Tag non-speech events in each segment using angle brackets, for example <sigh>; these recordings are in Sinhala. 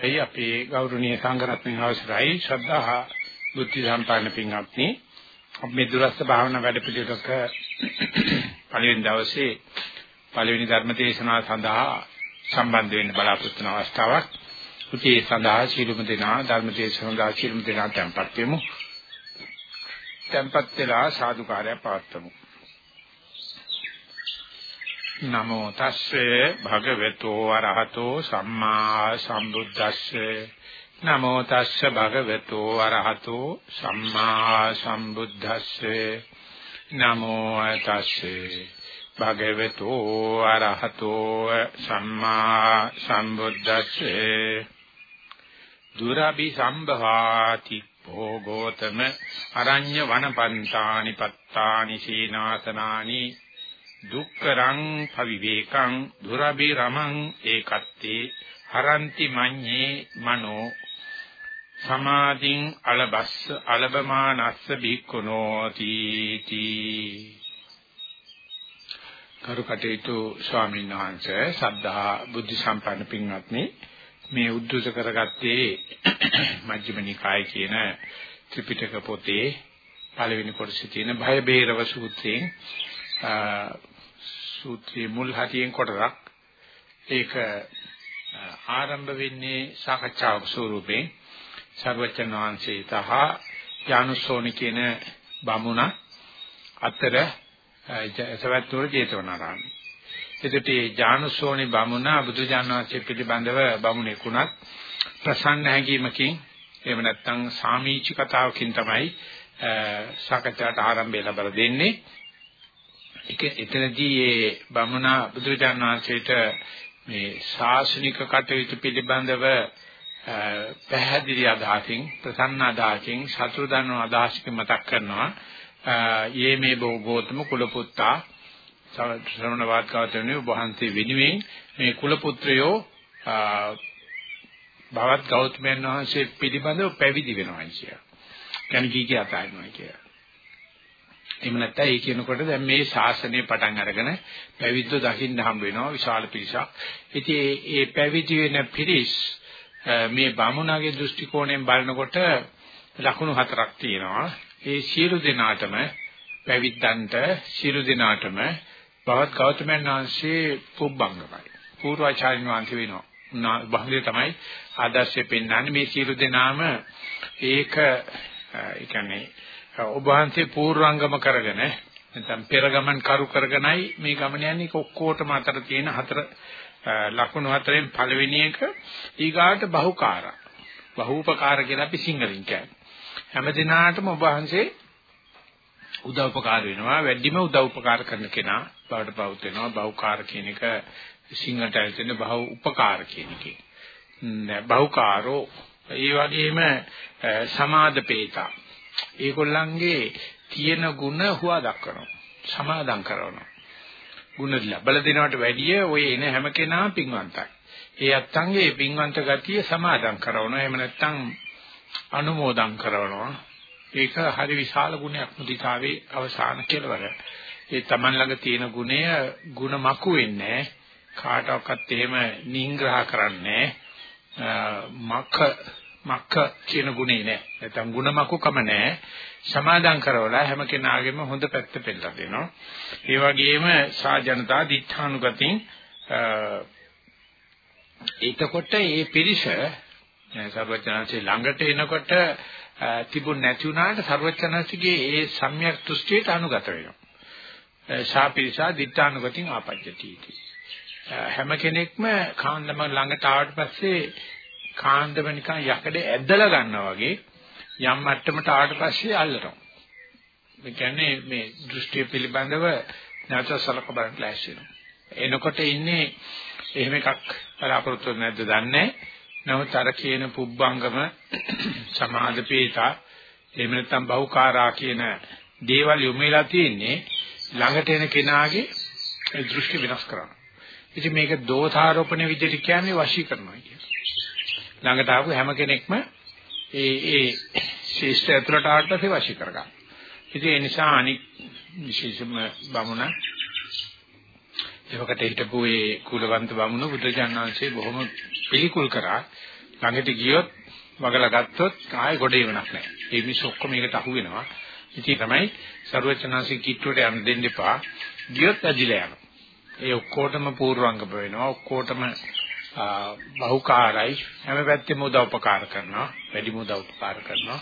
එයි අපේ ගෞරවනීය සංඝරත්නයන් අවසරයි ශ්‍රද්ධා බුද්ධ සම්පන්න පින්වත්නි අපි මේ දුරස්ත භාවනා වැඩපිළිවෙලක පළවෙනි දවසේ පළවෙනි ධර්ම දේශනාව සඳහා සම්බන්ධ වෙන්න බලාපොරොත්තු වන අවස්ථාවක්. උචේ සඳහා ශීලමු දෙනා ධර්ම දේශනාව ශීලමු දෙනා tempත් වෙමු. tempත් වෙලා සාදුකාරය පවත්වමු. නමෝ තස්සේ භගවතු වරහතෝ සම්මා සම්බුද්දස්සේ. නමෝ තස්සේ භගවතු වරහතෝ සම්මා සම්බුද්දස්සේ. නමෝ තස්සේ භගවතු වරහතෝ සම්මා සම්බුද්දස්සේ. දුරබි සම්භවාති භෝගෝතම අරඤ්‍ය වනපන්තානි පත්තානි සීනාසනානි දුක්කරං පවිවේකං දුරබි රමං ඒකත්තේ හරಂತಿ මඤ්ඤේ මනෝ සමාධින් අලබස්ස අලබමානස්ස බික්කුනෝ තීති කරුකටේතු ස්වාමීන් වහන්සේ සද්ධා බුද්ධ සම්පන්න පින්වත්නි මේ උද්දුත කරගත්තේ <coughs> මජ්ක්‍ධිම නිකායේ කියන ත්‍රිපිටක පොතේ පළවෙනි කොටසේ තියෙන භය බේරව සූත්‍රයෙන් සූත්‍රයේ මුල් හතියෙන් කොටසක් ඒක ආරම්භ වෙන්නේ සාකච්ඡාවක් ස්වරූපයෙන් සර්වචන් වහන්සේ තහ ඥානසෝනි කියන බමුණ අතර සවැත්නුවර ජේතවනාරාමයි. එතකොට මේ ඥානසෝනි බමුණ බුදුජානනාංශය පිළිබඳව බමුණෙකුණත් ප්‍රසන්න හැඟීමකින් එහෙම නැත්නම් සාමීචි කතාවකින් තමයි සාකච්ඡාට ආරම්භය ලබා දෙන්නේ. ඒක එතනදී මේ බමුණා බුදුරජාණන් වහන්සේට මේ ශාසනික කටයුතු පිළිබඳව පැහැදිලි අදහසින් ප්‍රසන්න අදහසින් සතුටුදන අදහසකින් මතක් කරනවා යේ මේ බෝගෝතම කුල පුත්තා ශ්‍රවණ වාක්‍යවතුනේ වහන්සේ වෙනුවෙන් මේ කුල පුත්‍රයෝ භවත් ගෞතමයන් වහන්සේ පිළිබඳව පැවිදි වෙනවා කියලා. කියන්නේ කීකේ අතහරිනවා කියලා. එහෙම නැත්නම් ඒ කියනකොට දැන් මේ ශාසනය පටන් අරගෙන පැවිද්දෝ දකින්න හම්බ වෙනවා විශාල පිරිසක්. ඉතින් ඒ පැවිදි වෙන පිරිස් මේ බමුණගේ දෘෂ්ටි කෝණයෙන් බලනකොට ලකුණු හතරක් තියෙනවා. ඒ සියලු දෙනාටම පැවිද්දන්ට සියලු දෙනාටම බවත් ගෞතමයන් වහන්සේ පුබ්බංගමයි. පූර්වාචාර්යන් වහන්සේ වෙනවා. භංගය තමයි ආදර්ශය පෙන්වන්නේ මේ සියලු දෙනාම ඒක ඒ කියන්නේ ඔබ වහන්සේ පූර්වාංගම කරගෙන නැත්නම් පෙර ගමන් කරු කරගෙනයි මේ ගමන යන්නේ ඔක්කොටම අතර තියෙන හතර ලකුණු හතරෙන් පළවෙනි එක ඊගාට බහුකාර. බහූපකාර කියලා අපි සිංහලෙන් කියන්නේ. හැම දිනාටම ඔබ වහන්සේ උදව්පකාර වෙනවා වැඩිම උදව්පකාර කරන කෙනා බවට පවුත් වෙනවා බහුකාර කියන එක සිංහලට ඇතුළේ බහු උපකාර කියන එකේ. බහුකාරෝ ඒ වගේම සමාදපේතා ඒගොල්ලන්ගේ තියෙන ಗುಣ හුවා දක්වනවා. සමාදම් කරනවා. ಗುಣ ලැබල දෙනවට වැඩිය ඔය එන හැම කෙනාම පින්වන්තයි. ඒ අත්තන්ගේ පින්වන්ත ගතිය සමාදම් කරනවා. එහෙම නැත්නම් අනුමෝදම් කරනවා. ඒක හරි විශාල ගුණයක් මුදිතාවේ අවසාන කෙලවර. ඒ Taman ළඟ තියෙන ගුණය ಗುಣ මකු වෙන්නේ කාටවත් එහෙම නිග්‍රහ කරන්නේ මක මක්ක කියන ගුණේ නෑ. නැත්නම් ಗುಣමකුකම නෑ. සමාදම් කරවලා හැම කෙනාගේම හොඳ පැත්ත පෙන්නලා දෙනවා. ඒ වගේම සා ජනතා දිඨානුගතින් එතකොට මේ පිරිස සර්වඥාන්සේ ළඟට එනකොට තිබුණ නැති වුණාට සර්වඥාන්සේගේ ඒ සම්‍යක් දෘෂ්ටියට අනුගත වෙනවා. ශාපිරිසා දිඨානුගතින් ආපජ්ජති. හැම කෙනෙක්ම කාන්දම ළඟට ආවට පස්සේ කාන්දම නිකන් යකඩ ඇදලා ගන්නවා වගේ යම් මට්ටමකට ආවට පස්සේ අල්ලනවා. මේ කියන්නේ මේ දෘෂ්ටිය පිළිබඳව නැවත සලක බලන්න ලෑස්ති වෙනවා. එනකොට ඉන්නේ එහෙම එකක් බලාපොරොත්තු නැද්ද දන්නේ නමුත් අර කියන පුබ්බංගම <clears throat> සමාදපේතා එහෙම නැත්නම් බහුකාරා කියන දේවල් යොමුලා තියෙන්නේ ළඟට එන කෙනාගේ දෘෂ්ටි වෙනස් කරනවා. ඉතින් මේක දෝෂාරෝපණ විදිහට කියන්නේ වශී කරනවා කියන්නේ. ළඟට ආපු හැම කෙනෙක්ම ඒ ඒ ශිෂ්ට ඇතුළට ආවට පස්සේ වශී කරගන්න. ඉතින් ඒ නිසා අනික් විශේෂම බමුණ එවකට හිටපු ඒ කුලවන්ත බමුණ බුදුජානනාංශේ බොහොම පිළිකුල් කරා. ළඟට ගියොත් වගලා ගත්තොත් ආයෙ ගොඩ එවනක් නැහැ. ඒ මිනිස්සු ඔක්කොම මේකට අහු වෙනවා. ඉතින් තමයි ਸਰවචනාසි කිට්ටුවට යන්න දෙන්න එපා. ගියොත් ඇදිලා යනවා. ඒ ඔක්කොටම පූර්වංගම වෙනවා. ඔක්කොටම බහුකාරයි. හැම පැත්තෙම උදව්පකාර කරනවා. වැඩිම උදව්පකාර කරනවා.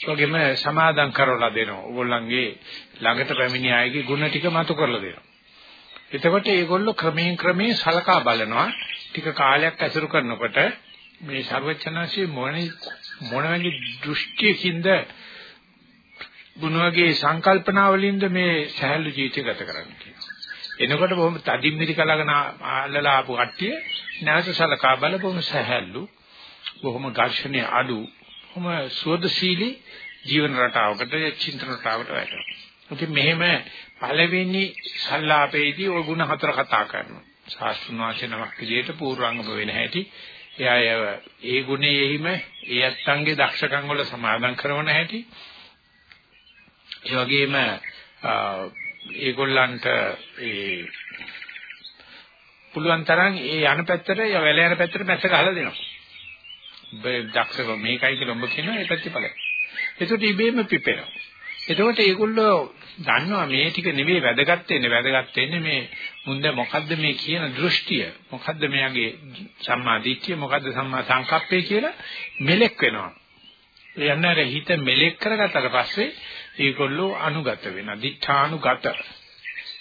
ඒ වගේම සමාදම් කරවලා දෙනවා. ඕගොල්ලන්ගේ ළඟට පැමිණි අයගේ ಗುಣ ටික මතු කරලා දෙනවා. එතකොට මේගොල්ලෝ ක්‍රමයෙන් ක්‍රමයෙන් සලකා බලනවා. ටික කාලයක් ඇසුරු කරනකොට මේ ਸਰවචනසී මොණ මොණවැනි දෘෂ්ටියකින්ද ගුණවගේ සංකල්පනාවලින්ද මේ සහැල්ලු ජීවිතය ගත කරන්නේ? එනකොට බොහොම තදින් මිරිකලාගෙන අල්ලලා ආපු කට්ටිය නැවත සලකා බලපොම සහැල්ලු බොහොම ඝර්ෂණය අඩු බොහොම සුවදශීලී ජීවන රටාවකට චින්තන රටාවකට වැටෙනවා. ඉතින් මෙහෙම පළවෙනි සල්ලාපේදී ওই ಗುಣ හතර කතා කරනවා. ශාස්ත්‍රඥ වාචන නමක් විදිහට පූර්වාංගම වෙන හැටි එයා ඒ ගුණයෙහිම ඒ අත්ංගේ දක්ෂකම් වල සමාදම් කරන හැටි ඒ වගේම ඒගොල්ලන්ට ඒ පුළුවන් තරම් ඒ යන පැත්තට වැල යන පැත්තට මැස්ස ගහලා දෙනවා. ඔබ දක්ෂක මේකයි කියලා ඔබ කියනවා ඒ පැත්තේ ඵලයි. ඒකට ඉබේම පිපෙනවා. එතකොට ඒගොල්ලෝ දන්නවා මේ ටික නෙවෙයි වැදගත් වෙන්නේ වැදගත් වෙන්නේ මේ මුන්ද මොකද්ද මේ කියන දෘෂ්ටිය මොකද්ද මෙයාගේ සම්මා දිට්ඨිය මොකද්ද සම්මා සංකප්පය කියලා මෙලෙක් වෙනවා. ඒ යන්නර හිත මෙලෙක් කරගත්තට පස්සේ ඒගොල්ලෝ අනුගත වෙනවා. දිඨානුගත.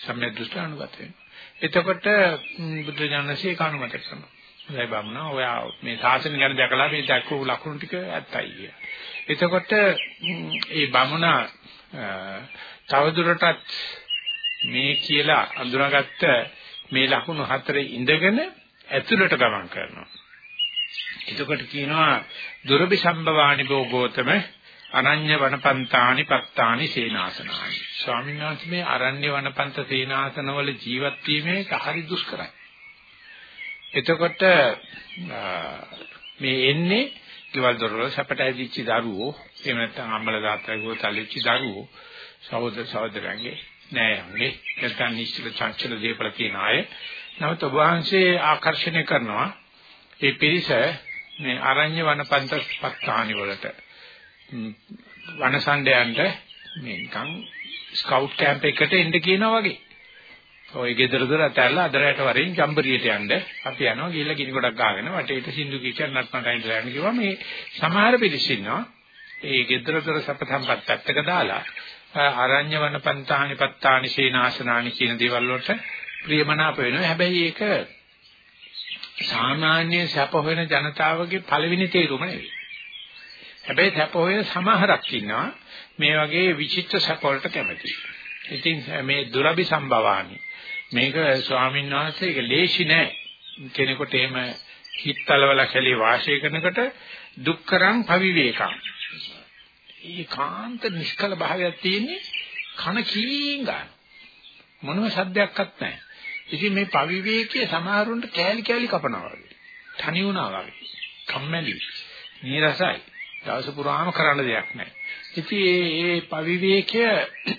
සම්‍යක් දෘෂ්ටි අනුගත වෙනවා. එතකොට බුද්ධ ඥානසේ කානුමත කරනවා. හොඳයි බමුණා ඔයා මේ සාසන ගැන දැකලා මේ දැක්කු ලකුණු ටික ඇත්තයි කිය. එතකොට ඒ බමුණා තවදුරටත් මේ කියලා අඳුනාගත්ත මේ ලකුණු හතරේ ඉඳගෙන ඇතුළට ගමන් කරනවා. එතකොට කියනවා දුරබි සම්භවානි භෝගෝතම අනඤ්‍ය වනපන්තානි පත්තානි සේනාසනානි. ස්වාමීන් වහන්සේ මේ අරණ්‍ය වනපන්ත සේනාසනවල ජීවත් වීමේ හරි දුෂ්කරයි. එතකොට මේ එන්නේ ගෙවල් දොරවල සැපට ඇදිච්ච දරුවෝ එහෙම නැත්නම් අම්මලා තාත්තලා ගෝ තල්ලිච්ච දරුවෝ සහෝදර සහෝදරයන්ගේ නෑයන්ගේ නැත්නම් නිශ්චල චංචල දීපල කියන අය නමුත් ඔබ වහන්සේ ආකර්ෂණය කරනවා ඒ පිරිස මේ අරඤ්‍ය වනපන්ත පත්තානි වලට වනසණ්ඩයන්ට මේ නිකන් ස්කවුට් කැම්ප් එකකට එන්න කියනවා වගේ. ඔය ගෙදර දොර ඇතැල්ලා අදරයට වරින් ජම්බරියට යන්න අපි යනවා ගිහිල්ලා ගිනි ගොඩක් ගාගෙන වටේට සින්දු කිචන් නටනට ඉඳලා යන්න කිව්වා. මේ සමහර පිළිස් ඉන්නවා. ඒ ගෙදර දොර සප සම්පත් පැත්තක දාලා ආරණ්‍ය වනපන්තානි පත්තානි සීනාසනානි කියන දේවල් වලට ප්‍රියමනාප වෙනවා. හැබැයි ඒක සාමාන්‍ය සැප හොයන ජනතාවගේ පළවෙනි තේරුම නෙවෙයි. හැබැයි සැප හොයන සමහරක් ඉන්නවා. මේ වගේ විචිත්‍ර සැප වලට කැමති. ඉතින් මේ දුරබි සම්භවානි. මේක ස්වාමීන් වහන්සේ ඒක ලේසි නෑ. කෙනෙකුට එහෙම හිතලවල කැලේ වාසය කරනකොට දුක්කරං පවිවේකං. ඒකාන්ත නිෂ්කල භාවයක් තියෙන්නේ කන කීං ගන්න. මොනම සද්දයක්වත් නැහැ ඉතින් මේ පවිවේකයේ සමහරුන්ට කෑලි කෑලි කපනවා වගේ. තනි වුණා වගේ. කම්මැලි. නීරසයි. දවස පුරාම කරන්න දෙයක් නැහැ ඉතින් ඒ ඒ පවිවේකය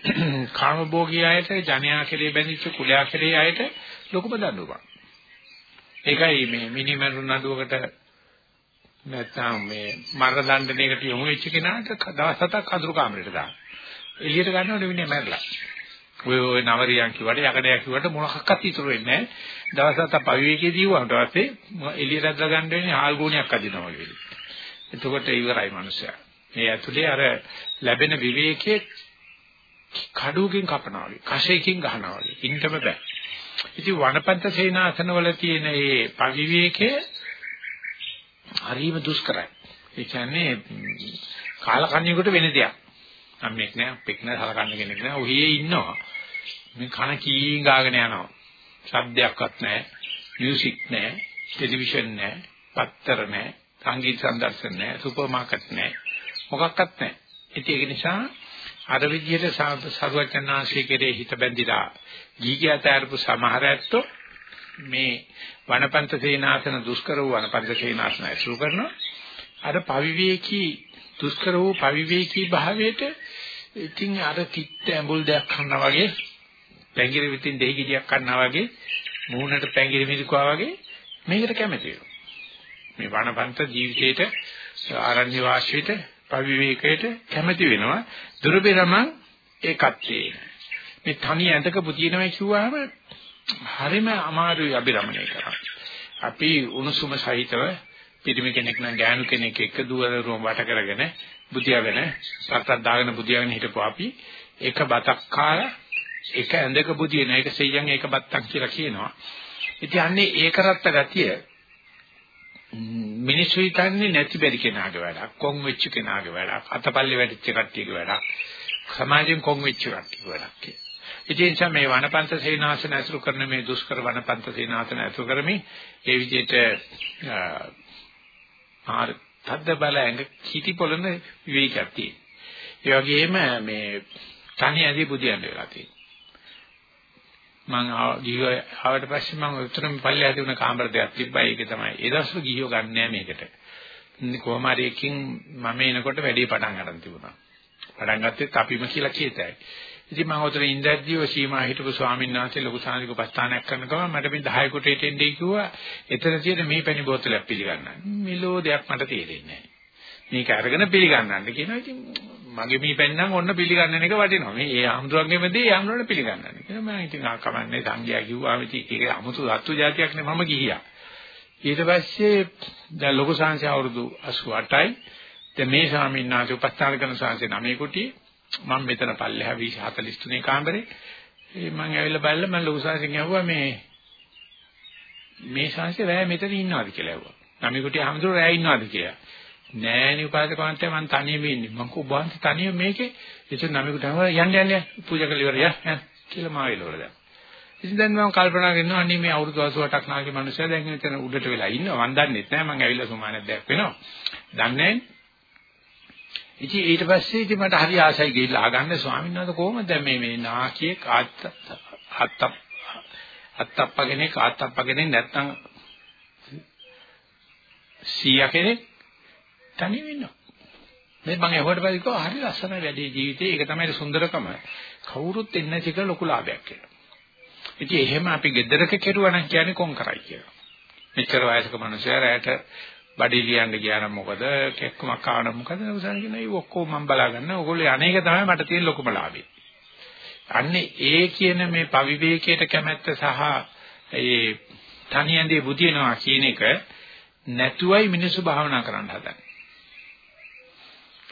<clears throat> කාමභෝගී අයට ජනයා කෙරේ බැඳිච්ච කුලයා කෙරේ අයට ලොකුම දඬුවමක්. ඒකයි මේ මිනිමරු නඩුවකට නැත්නම් මේ මරණ දඬුවමකට යොමු වෙච්ච කෙනාට දවස් හතක් අඳුරු කාමරයට දාන. එළියට ගන්නකොට මිනිහ මැරලා. ඔය ඔය නවරියන් කිව්වට යකඩයක් කිව්වට මොනක්වත් ඉතුරු වෙන්නේ නැහැ. දවස් හතක් පවිවේකයේ දීවුවාට පස්සේ එළියට ඇදලා ගන්න වෙන්නේ හාල් ගුණයක් අදිනවා වගේ. එතකොට ඉවරයි මිනිස්සයා. මේ ඇතුලේ අර ලැබෙන විවේකයේ කඩුවකින් කපනවා වගේ, කෂයකින් ගහනවා වගේ. ඉන්නම බෑ. ඉතින් වනපන්ත සේනාසනවල තියෙන මේ පවිවේකයේ හරිම දුෂ්කරයි. ඒ කියන්නේ කාලකන්ණියෙකුට වෙන දෙයක්. අම්මෙක් නෑ, අපෙක් නෑ, හලකන්න කෙනෙක් නෑ. ඔහියේ ඉන්නවා. මේ කන කීන් ගාගෙන යනවා. ශබ්දයක්වත් නෑ, මියුසික් නෑ, ටෙලිවිෂන් නෑ, පත්තර නෑ, සංගීත සම්දර්ශන නෑ, සුපර් මාකට් නෑ. මොකක්වත් නැහැ. ඉතින් ඒක නිසා අර විදිහට සරුවචනාංශයේ කෙරේ හිත බැඳිලා ගීගයත අරපු සමහර ඇත්තෝ මේ වනපන්ත සේනාසන දුෂ්කර වූ වනපන්ත සේනාසන ඇසුරු කරනවා. අර පවිවේකී දුෂ්කර වූ පවිවේකී භාවයට ඉතින් අර කිත්ත ඇඹුල් දෙයක් කන්නා වගේ පැංගිරි විතින් දෙහි ගෙඩියක් කන්නා වගේ මූණට පැංගිරි මිරිකුවා වගේ මේකට කැමති වෙනවා. මේ වනපන්ත ජීවිතේට ආරණ්‍ය වාසයට පවිවේකයට කැමති වෙනවා. දුර්බිරම ඒකත්වේ. මේ තනි ඇඳක පුතිනවයි කිව්වහම හරිම අමාරුයි අභිරමණය කරන්න. අපි උණුසුම සහිතව පිරිමි කෙනෙක් නම් ගෑනු කෙනෙක් එක්ක දුවරුම වට කරගෙන බුදියාගෙන සත්තක් දාගෙන බුදියාගෙන හිටපුවා අපි එක බතක් කාලා එක ඇඳක බුදින එක සෙයියන් එක බත්තක් කියලා කියනවා. ඉතින් අන්නේ ඒකරත්ත ගතිය මිනිස්සු හිතන්නේ නැති බැරි කෙනාගේ වැඩක්, කොන් වෙච්ච කෙනාගේ වැඩක්, අතපල්ලි වැටිච්ච කට්ටියගේ වැඩක්, සමාජයෙන් කොන් වෙච්ච කට්ටියගේ වැඩක් කියලා. ඉතින් නිසා මේ වනපන්ත සේනාසන ඇසුරු කරන මේ දුෂ්කර වනපන්ත සේනාසන ඇසුරු කරමින් ඒ විදිහට ආර තද්ද බල ඇඟ කිටි පොළන විවේකයක් තියෙනවා. ඒ වගේම මේ තනි ඇදී බුදියන් වෙලා තියෙනවා. මං ගිහිව ආවට පස්සේ මම උතරම පල්ලෙහා තිබුණ කාමර දෙකක් තිබ්බා ඒකේ තමයි. ඒ දවස්වල ගිහිව ගන්න නෑ මේකට. කොහොම හරි එකකින් මම එනකොට වැඩි පටන් ගන්න තිබුණා. පටන් ගත්තෙත් අපිම කියලා කියතයි. ඉතින් මම උතර ඉඳද්දී ඔය සීමා හිටපු ස්වාමීන් වහන්සේ ලොකු සානික උපස්ථානයක් කරන ගමන් මට මේ 10 කොටේට එන්නේ කිව්වා. එතන තියෙන මේ පැණි බෝතලයක් පිළිගන්න. මෙලෝ දෙයක් මට තේරෙන්නේ නෑ. මේක අරගෙන පිළිගන්නන්න කියනවා. ඉතින් මගේ මේ පෙන්නම් ඔන්න පිළිගන්නන එක වටිනවා. මේ ඒ අමුතුවගේම දේ යම්නොන පිළිගන්නන. කියලා මම ඉතින් ආ කමන්නේ සංඝයා කිව්වා මේ ඒක අමුතු අත්තු જાතියක් නේ මම ගිහියා. ඊට පස්සේ දැන් ලොකු සංසය අවුරුදු 88යි. දැන් මේ ස්වාමීන් වහන්සේ උපස්ථාන කරන සංසය 9 කුටිය. මම මෙතන පල්ලෙහා 243 කාමරේ. ඒ මම ඇවිල්ලා බලලා මම ලොකු සංසයෙන් ඇහුවා මේ මේ සංසය රැය මෙතන ඉන්නවද කියලා ඇහුවා. 9 කුටිය හැමදෙරෝ රැය ඉන්නවද කියලා. නෑනේ උපාසකවන්තයා මං තනියම ඉන්නේ. මං කෝ බාන්ත තනියම මේකේ. ඉතින් නමෙකුට අහුවා යන්න යන්න පූජා කරලා ඉවර යන්න කියලා මා වෙලවල දැන්. ඉතින් දැන් මම කල්පනා කරනවා අනේ මේ අවුරුදු 88ක් නාගේ මිනිස්සයා දැන් මෙතන උඩට වෙලා ඉන්නවා. මං දන්නෙත් නෑ මං ඇවිල්ලා සුමානක් දැක් වෙනවා. දන්නේ ඉතින් ඊට පස්සේ ඉතින් මට හරි ආසයි ගිහිල්ලා ආගන්න ස්වාමීන් වහන්සේ කොහොමද දැන් මේ මේ නාකියේ කාත් අත්තප් අත්තප්පගෙනේ කාත්තප්පගෙනේ නැත්තම් සීයා කෙනෙක් තනියම ඉන්නවා. මේ මම එහුවට පස්සේ කිව්වා හරි ලස්සන වැඩේ ජීවිතේ. ඒක තමයි සුන්දරකම. කවුරුත් එන්නේ නැති කියලා ලොකු ලාභයක් කියලා. ඉතින් එහෙම අපි ගෙදරක කෙරුවා නම් කියන්නේ කොන් කරයි කියලා. මෙච්චර වයසක මිනිස්සයා රැයට බඩේ ලියන්න ගියා නම් මොකද? කෙක්කමක් ආවනම් මොකද? උසන් කියන ඒ ඔක්කොම මම බලා ගන්න. ඕගොල්ලෝ අනේක තමයි මට තියෙන ලොකුම ලාභය. අන්නේ ඒ කියන මේ පවිවේකයට කැමැත්ත සහ ඒ තනියඳේ බුදිනවා කියන එක නැතුවයි මිනිස්සු භාවනා කරන්න හදන්නේ.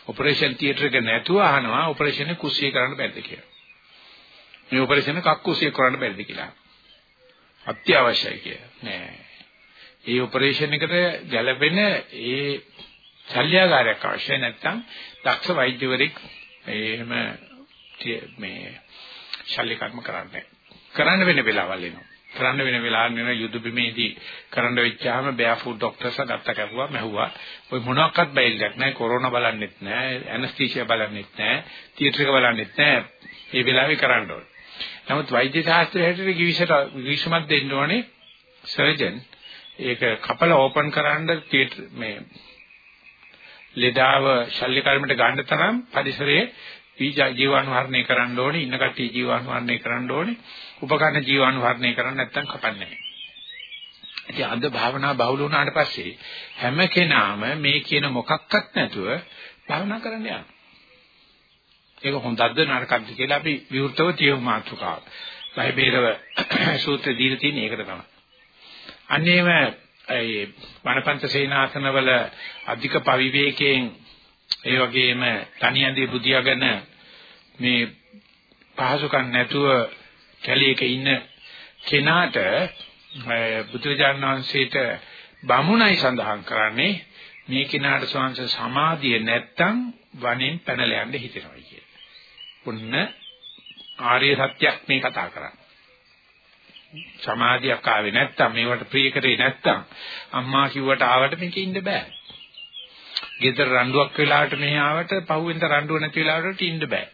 ඔපරේෂන් තියටර් එක නැතුව අහනවා ඔපරේෂන් එක කුස්සිය කරන්න බැරිද කියලා. මේ ඔපරේෂන් එක කක්කුසිය කරන්න බැරිද කියලා. අත්‍යවශ්‍යයි කියලා. නෑ. ඒ ඔපරේෂන් එකට ගැළපෙන ඒ ශල්‍යකාරයක් අවශ්‍ය නැත්නම් දක්ෂ වෛද්‍යවරයෙක් එහෙම මේ ශල්‍ය කර්ම කරන්නේ. කරන්න වෙන වෙලාවල් එනවා. කරන්න වෙන වෙලාවක් නෙවෙයි යුද බිමේදී කරන්න වෙච්චාම බෑෆුඩ් ડોක්ටර්ස් ගත්ත කැපුවා මැහුවා. ඔය මොනක්වත් බයිල්යක් නැහැ. කොරෝනා බලන්නෙත් නැහැ. ඇනස්තීසියා බලන්නෙත් නැහැ. තියටර් එක බලන්නෙත් නැහැ. මේ වෙලාවේ කරන්න ඕනේ. නමුත් වෛද්‍ය ශාස්ත්‍රයේ හැටියට කිවිසට විශ්මත් දෙන්න ඕනේ සර්ජන්. ඒක කපල ඕපන් කරන්න තියටර් මේ ලෙඩාව ශල්‍ය කර්මයට ගන්න තරම් පරිසරයේ ජීවාණු කරන්න ඕනේ ඉන්න කට්ටිය ජීවාණු කරන්න ඕනේ උපකරණ ජීවාණු කරන්න නැත්නම් කපන්නේ නැහැ. ඉතින් අද භාවනා බහුල වුණාට පස්සේ හැම කෙනාම මේ කියන මොකක්වත් නැතුව භාවනා කරන්න යනවා. ඒක හොඳක්ද නරකක්ද කියලා අපි විවෘතව තියමු මාතෘකාව. බයිබේලව <clears throat> සූත්‍ර දීලා තියෙන ඒකට තමයි. අන්නේම ඒ වනපන්ත සේනාසනවල අධික පවිවේකයෙන් ඒ වගේම තනියදී බුදියාගෙන මේ පහසුකම් නැතුව කැලේක ඉන්න කෙනාට බුදුරජාණන් වහන්සේට බමුණයි සඳහන් කරන්නේ මේ කෙනාට ස්වංශ සමාධිය නැත්තම් වනෙන් පැනලා යන්න හිතෙනවා කිය. ඔන්න ආර්ය සත්‍යයක් මේ කතා කරන්නේ. සමාධියක් ආවේ නැත්තම් මේවට ප්‍රිය කරේ නැත්තම් අම්මා කිව්වට ආවට මේක ඉන්න බෑ. ගෙදර රණ්ඩුවක් වෙලාවට මෙහි ආවට පහුවෙන්ද රණ්ඩුව නැති වෙලාවට ඉන්න බෑ.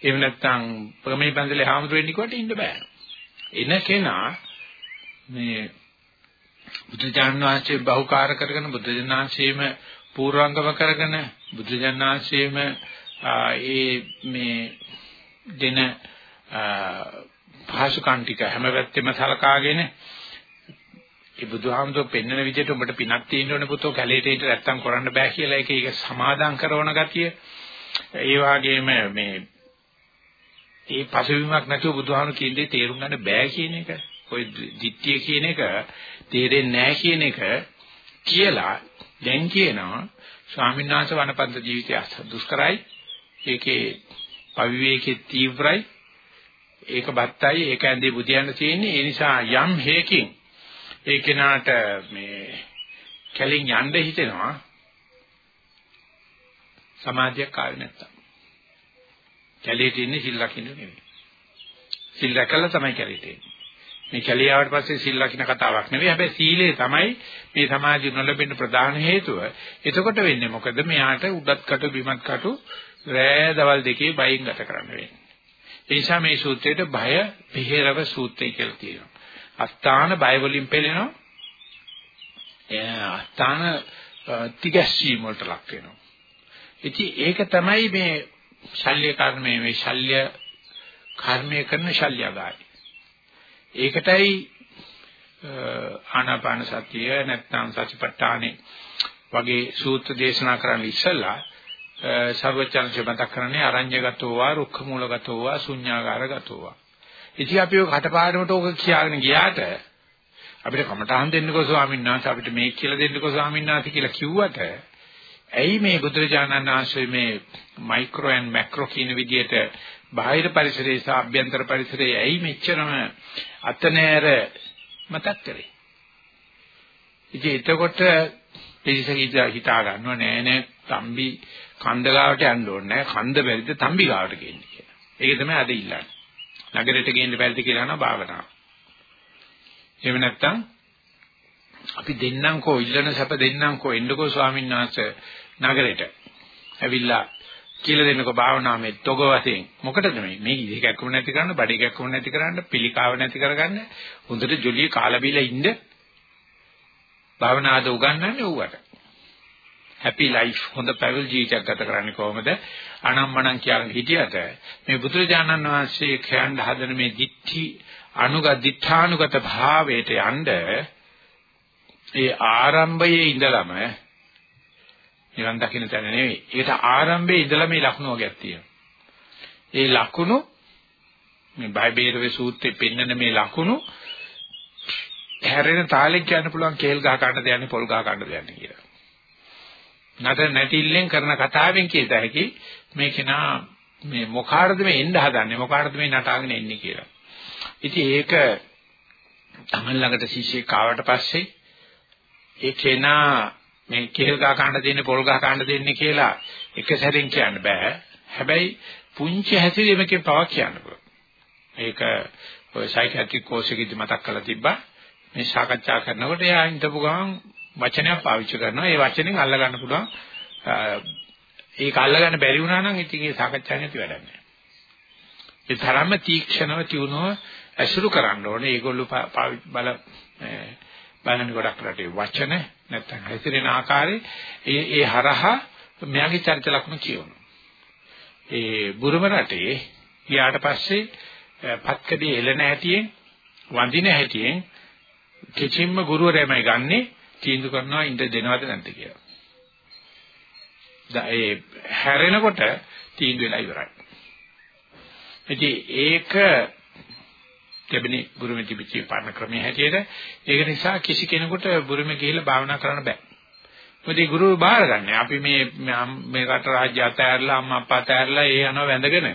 එහෙම නැත්නම් ප්‍රමේ බන්දලේ හාමුදුරෙන් නිකුවට ඉන්න බෑ. එන කෙනා මේ බුදුජානනාංශයේ බහුකාර කරගෙන බුදුජානනාංශයේම පූර්වංගම කරගෙන බුදුජානනාංශයේම ඒ මේ දෙන භාෂුකාන් ටික හැම පැත්තෙම සලකාගෙන ඒ බුදුහාමුදුරුවෝ පෙන්වන විදිහට උඹට පිනක් තියෙන්න ඕනේ පුතෝ කැලේට හිට නැත්තම් කරන්න බෑ කියලා ඒක ඒක සමාදම් කරන ගතිය. ඒ වගේම මේ ඒ පසුබිමක් නැතුව බුදුහාමුදුරුවෝ කියන්නේ තේරුම් ගන්න බෑ කියන එක. ඔය දිට්ඨිය කියන එක තේරෙන්නේ නැහැ කියන එක කියලා දැන් කියනවා ස්වාමීන් වහන්සේ වනපන්ත ජීවිතය දුෂ්කරයි. ඒකේ පවිවේකේ තීව්‍රයි. ඒක බත්තයි ඒක ඇඳේ බුදියන්න තියෙන්නේ. ඒ නිසා යම් හේකින් ඒ කෙනාට මේ කැලින් යන්න හිතෙනවා සමාධියක් ආවේ නැත්තම්. කැලේට ඉන්නේ සිල් ලකින්න නෙවෙයි. සිල් රැකලා තමයි කැලේට එන්නේ. මේ කැලේ ආවට පස්සේ සිල් ලකින කතාවක් නෙවෙයි. හැබැයි සීලය තමයි මේ සමාධිය නොලැබෙන්න ප්‍රධාන හේතුව. එතකොට වෙන්නේ මොකද? මෙයාට උඩත් කටු බිමත් කටු රෑ දවල් දෙකේ බයින් ගත කරන්න වෙන්නේ. ඒ නිසා මේ සූත්‍රයට බය පිහෙරව සූත්‍රය කියලා තියෙනවා. අස්ථාන බය වලින් පෙළෙනවා. අස්ථාන තිගැස්සීම වලට ලක් වෙනවා. ඉතින් ඒක තමයි මේ ශල්‍ය කර්මයේ මේ ශල්‍ය කර්මය කරන ශල්‍යගායි. ඒකටයි ආනාපාන සතිය නැත්නම් සතිපට්ඨානේ වගේ සූත්‍ර දේශනා කරන්න ඉස්සෙල්ලා සර්වචන්සේ මතක් කරන්නේ අරඤ්‍යගතෝ වා රුක්ඛ මූලගතෝ වා ශුඤ්ඤාගාරගතෝ වා ඉතින් අපි ඔය කටපාඩමට ඕක කියාගෙන ගියාට අපිට කමටහන් දෙන්නකෝ ස්වාමීන් වහන්සේ අපිට මේක කියලා දෙන්නකෝ ස්වාමීන් වහන්සේ කියලා කිව්වට ඇයි මේ බුදුරජාණන් වහන්සේ මේ මයික්‍රෝ ඇන් මැක්‍රෝ කියන විදිහට බාහිර පරිසරයේ සහ අභ්‍යන්තර පරිසරයේ ඇයි මෙච්චරම අතනෑර මතක් කරේ ඉතින් එතකොට පිළිස හිතා ගන්නව නෑ නෑ තම්බි කන්ද ගාවට යන්න ඕනේ නෑ කන්ද බැරිද තම්බි ගාවට ගේන්න කියලා. ඒක තමයි අද ඉල්ලන්නේ. නගරයට ගේන්න බැරිද කියලා අහනවා භාවනාව. එහෙම නැත්නම් අපි දෙන්නම්කෝ ඉල්ලන සැප දෙන්නම්කෝ එන්නකෝ ස්වාමීන් වහන්සේ නගරයට. ඇවිල්ලා කියලා දෙන්නකෝ භාවනාව මේ තොග වශයෙන්. මොකටද මේ? මේ ඉහි කැක්කුම නැති කරන්න, බඩේ කැක්කුම නැති කරන්න, පිළිකාව නැති කරගන්න, හොඳට ජොලිය කාලා බීලා ඉන්න භාවනාවද උගන්වන්නේ ඌවට. හැපි ලයිෆ් හොඳ පැවිදි ජීවිතයක් ගත කරන්නේ කොහොමද? අනම්මනම් කියන හිටියට මේ බුදුරජාණන් වහන්සේ කියන්න හදන මේ දිට්ඨි අනුගත දිඨානුගත භාවයට යන්න ඒ ආරම්භයේ ඉඳලම නිවන් දකින්න තැන නෙවෙයි. ඒකට ආරම්භයේ ඉඳලා මේ ලක්ෂණ වර්ගයක් තියෙනවා. ඒ ලක්ෂණ මේ බයිබේරවේ සූත්‍රයේ පෙන්වන මේ ලක්ෂණ හැරෙන තාලෙක් කියන්න පුළුවන් කේල් ගහ ගන්න දෙන්නේ පොල් ගහ ගන්න දෙන්නේ කියලා. නතර නැටිල්ලෙන් කරන කතාවෙන් කියත හැකි මේ කෙනා මේ මොකාටද මේ එන්න හදන්නේ මොකාටද මේ නටාගෙන එන්නේ කියලා. ඉතින් ඒක තමන් ළඟට ශිෂ්‍යෙක් ආවට පස්සේ ඒ කෙනා මේ කේල් ගහ ගන්න දෙන්නේ පොල් ගහ ගන්න දෙන්නේ කියලා එක සැරින් කියන්න බෑ. හැබැයි පුංචි හැසිරීමකින් පවක් කියන්න පුළුවන්. ඒක ඔය සයිකියාට්‍රික් කෝස් එකේදී මතක් කරලා තිබ්බා. මේ සාකච්ඡා කරනකොට එයා හිටපු ගමන් වචනයක් පාවිච්චි කරනවා. ඒ වචනෙන් අල්ල ගන්න පුළුවන්. ඒක අල්ල ගන්න බැරි වුණා නම් ඉතින් ඒ සාකච්ඡා නැති වැඩක් නෑ. ඒ තරම්ම තීක්ෂණව තියුණුව ඇසුරු කරන්න ඕනේ. ඒගොල්ලෝ බල බලන්නේ ගොඩක් රටේ වචන නැත්තම් හැසිරෙන ආකාරයේ ඒ ඒ හරහා මෙයාගේ චරිත ලක්ෂණ කියවනවා. ඒ බුරුම රටේ ගියාට පස්සේ පත්කඩේ එළන හැටියෙන් වඳින හැටියෙන් කිසිම ගුරුවරයෙක්මයි ගන්නෙ තීන්දුව කරනවා ඉඳ දෙනවද නැද්ද කියලා. ඒ හැරෙනකොට තීන්දුව වෙලා ඉවරයි. ඉතින් ඒක තිබෙනේ බුරුමේ තිබිච්ච පාරණ ක්‍රමයේ හැටියට ඒක නිසා කිසි කෙනෙකුට බුරුමේ ගිහිල්ලා භාවනා කරන්න බෑ. මොකද ඒ ගුරු බාරගන්නේ. අපි මේ මේ රට රාජ්‍ය අතෑරලා අම්මා අප්පා අතෑරලා ඒ යනවා වැඳගෙන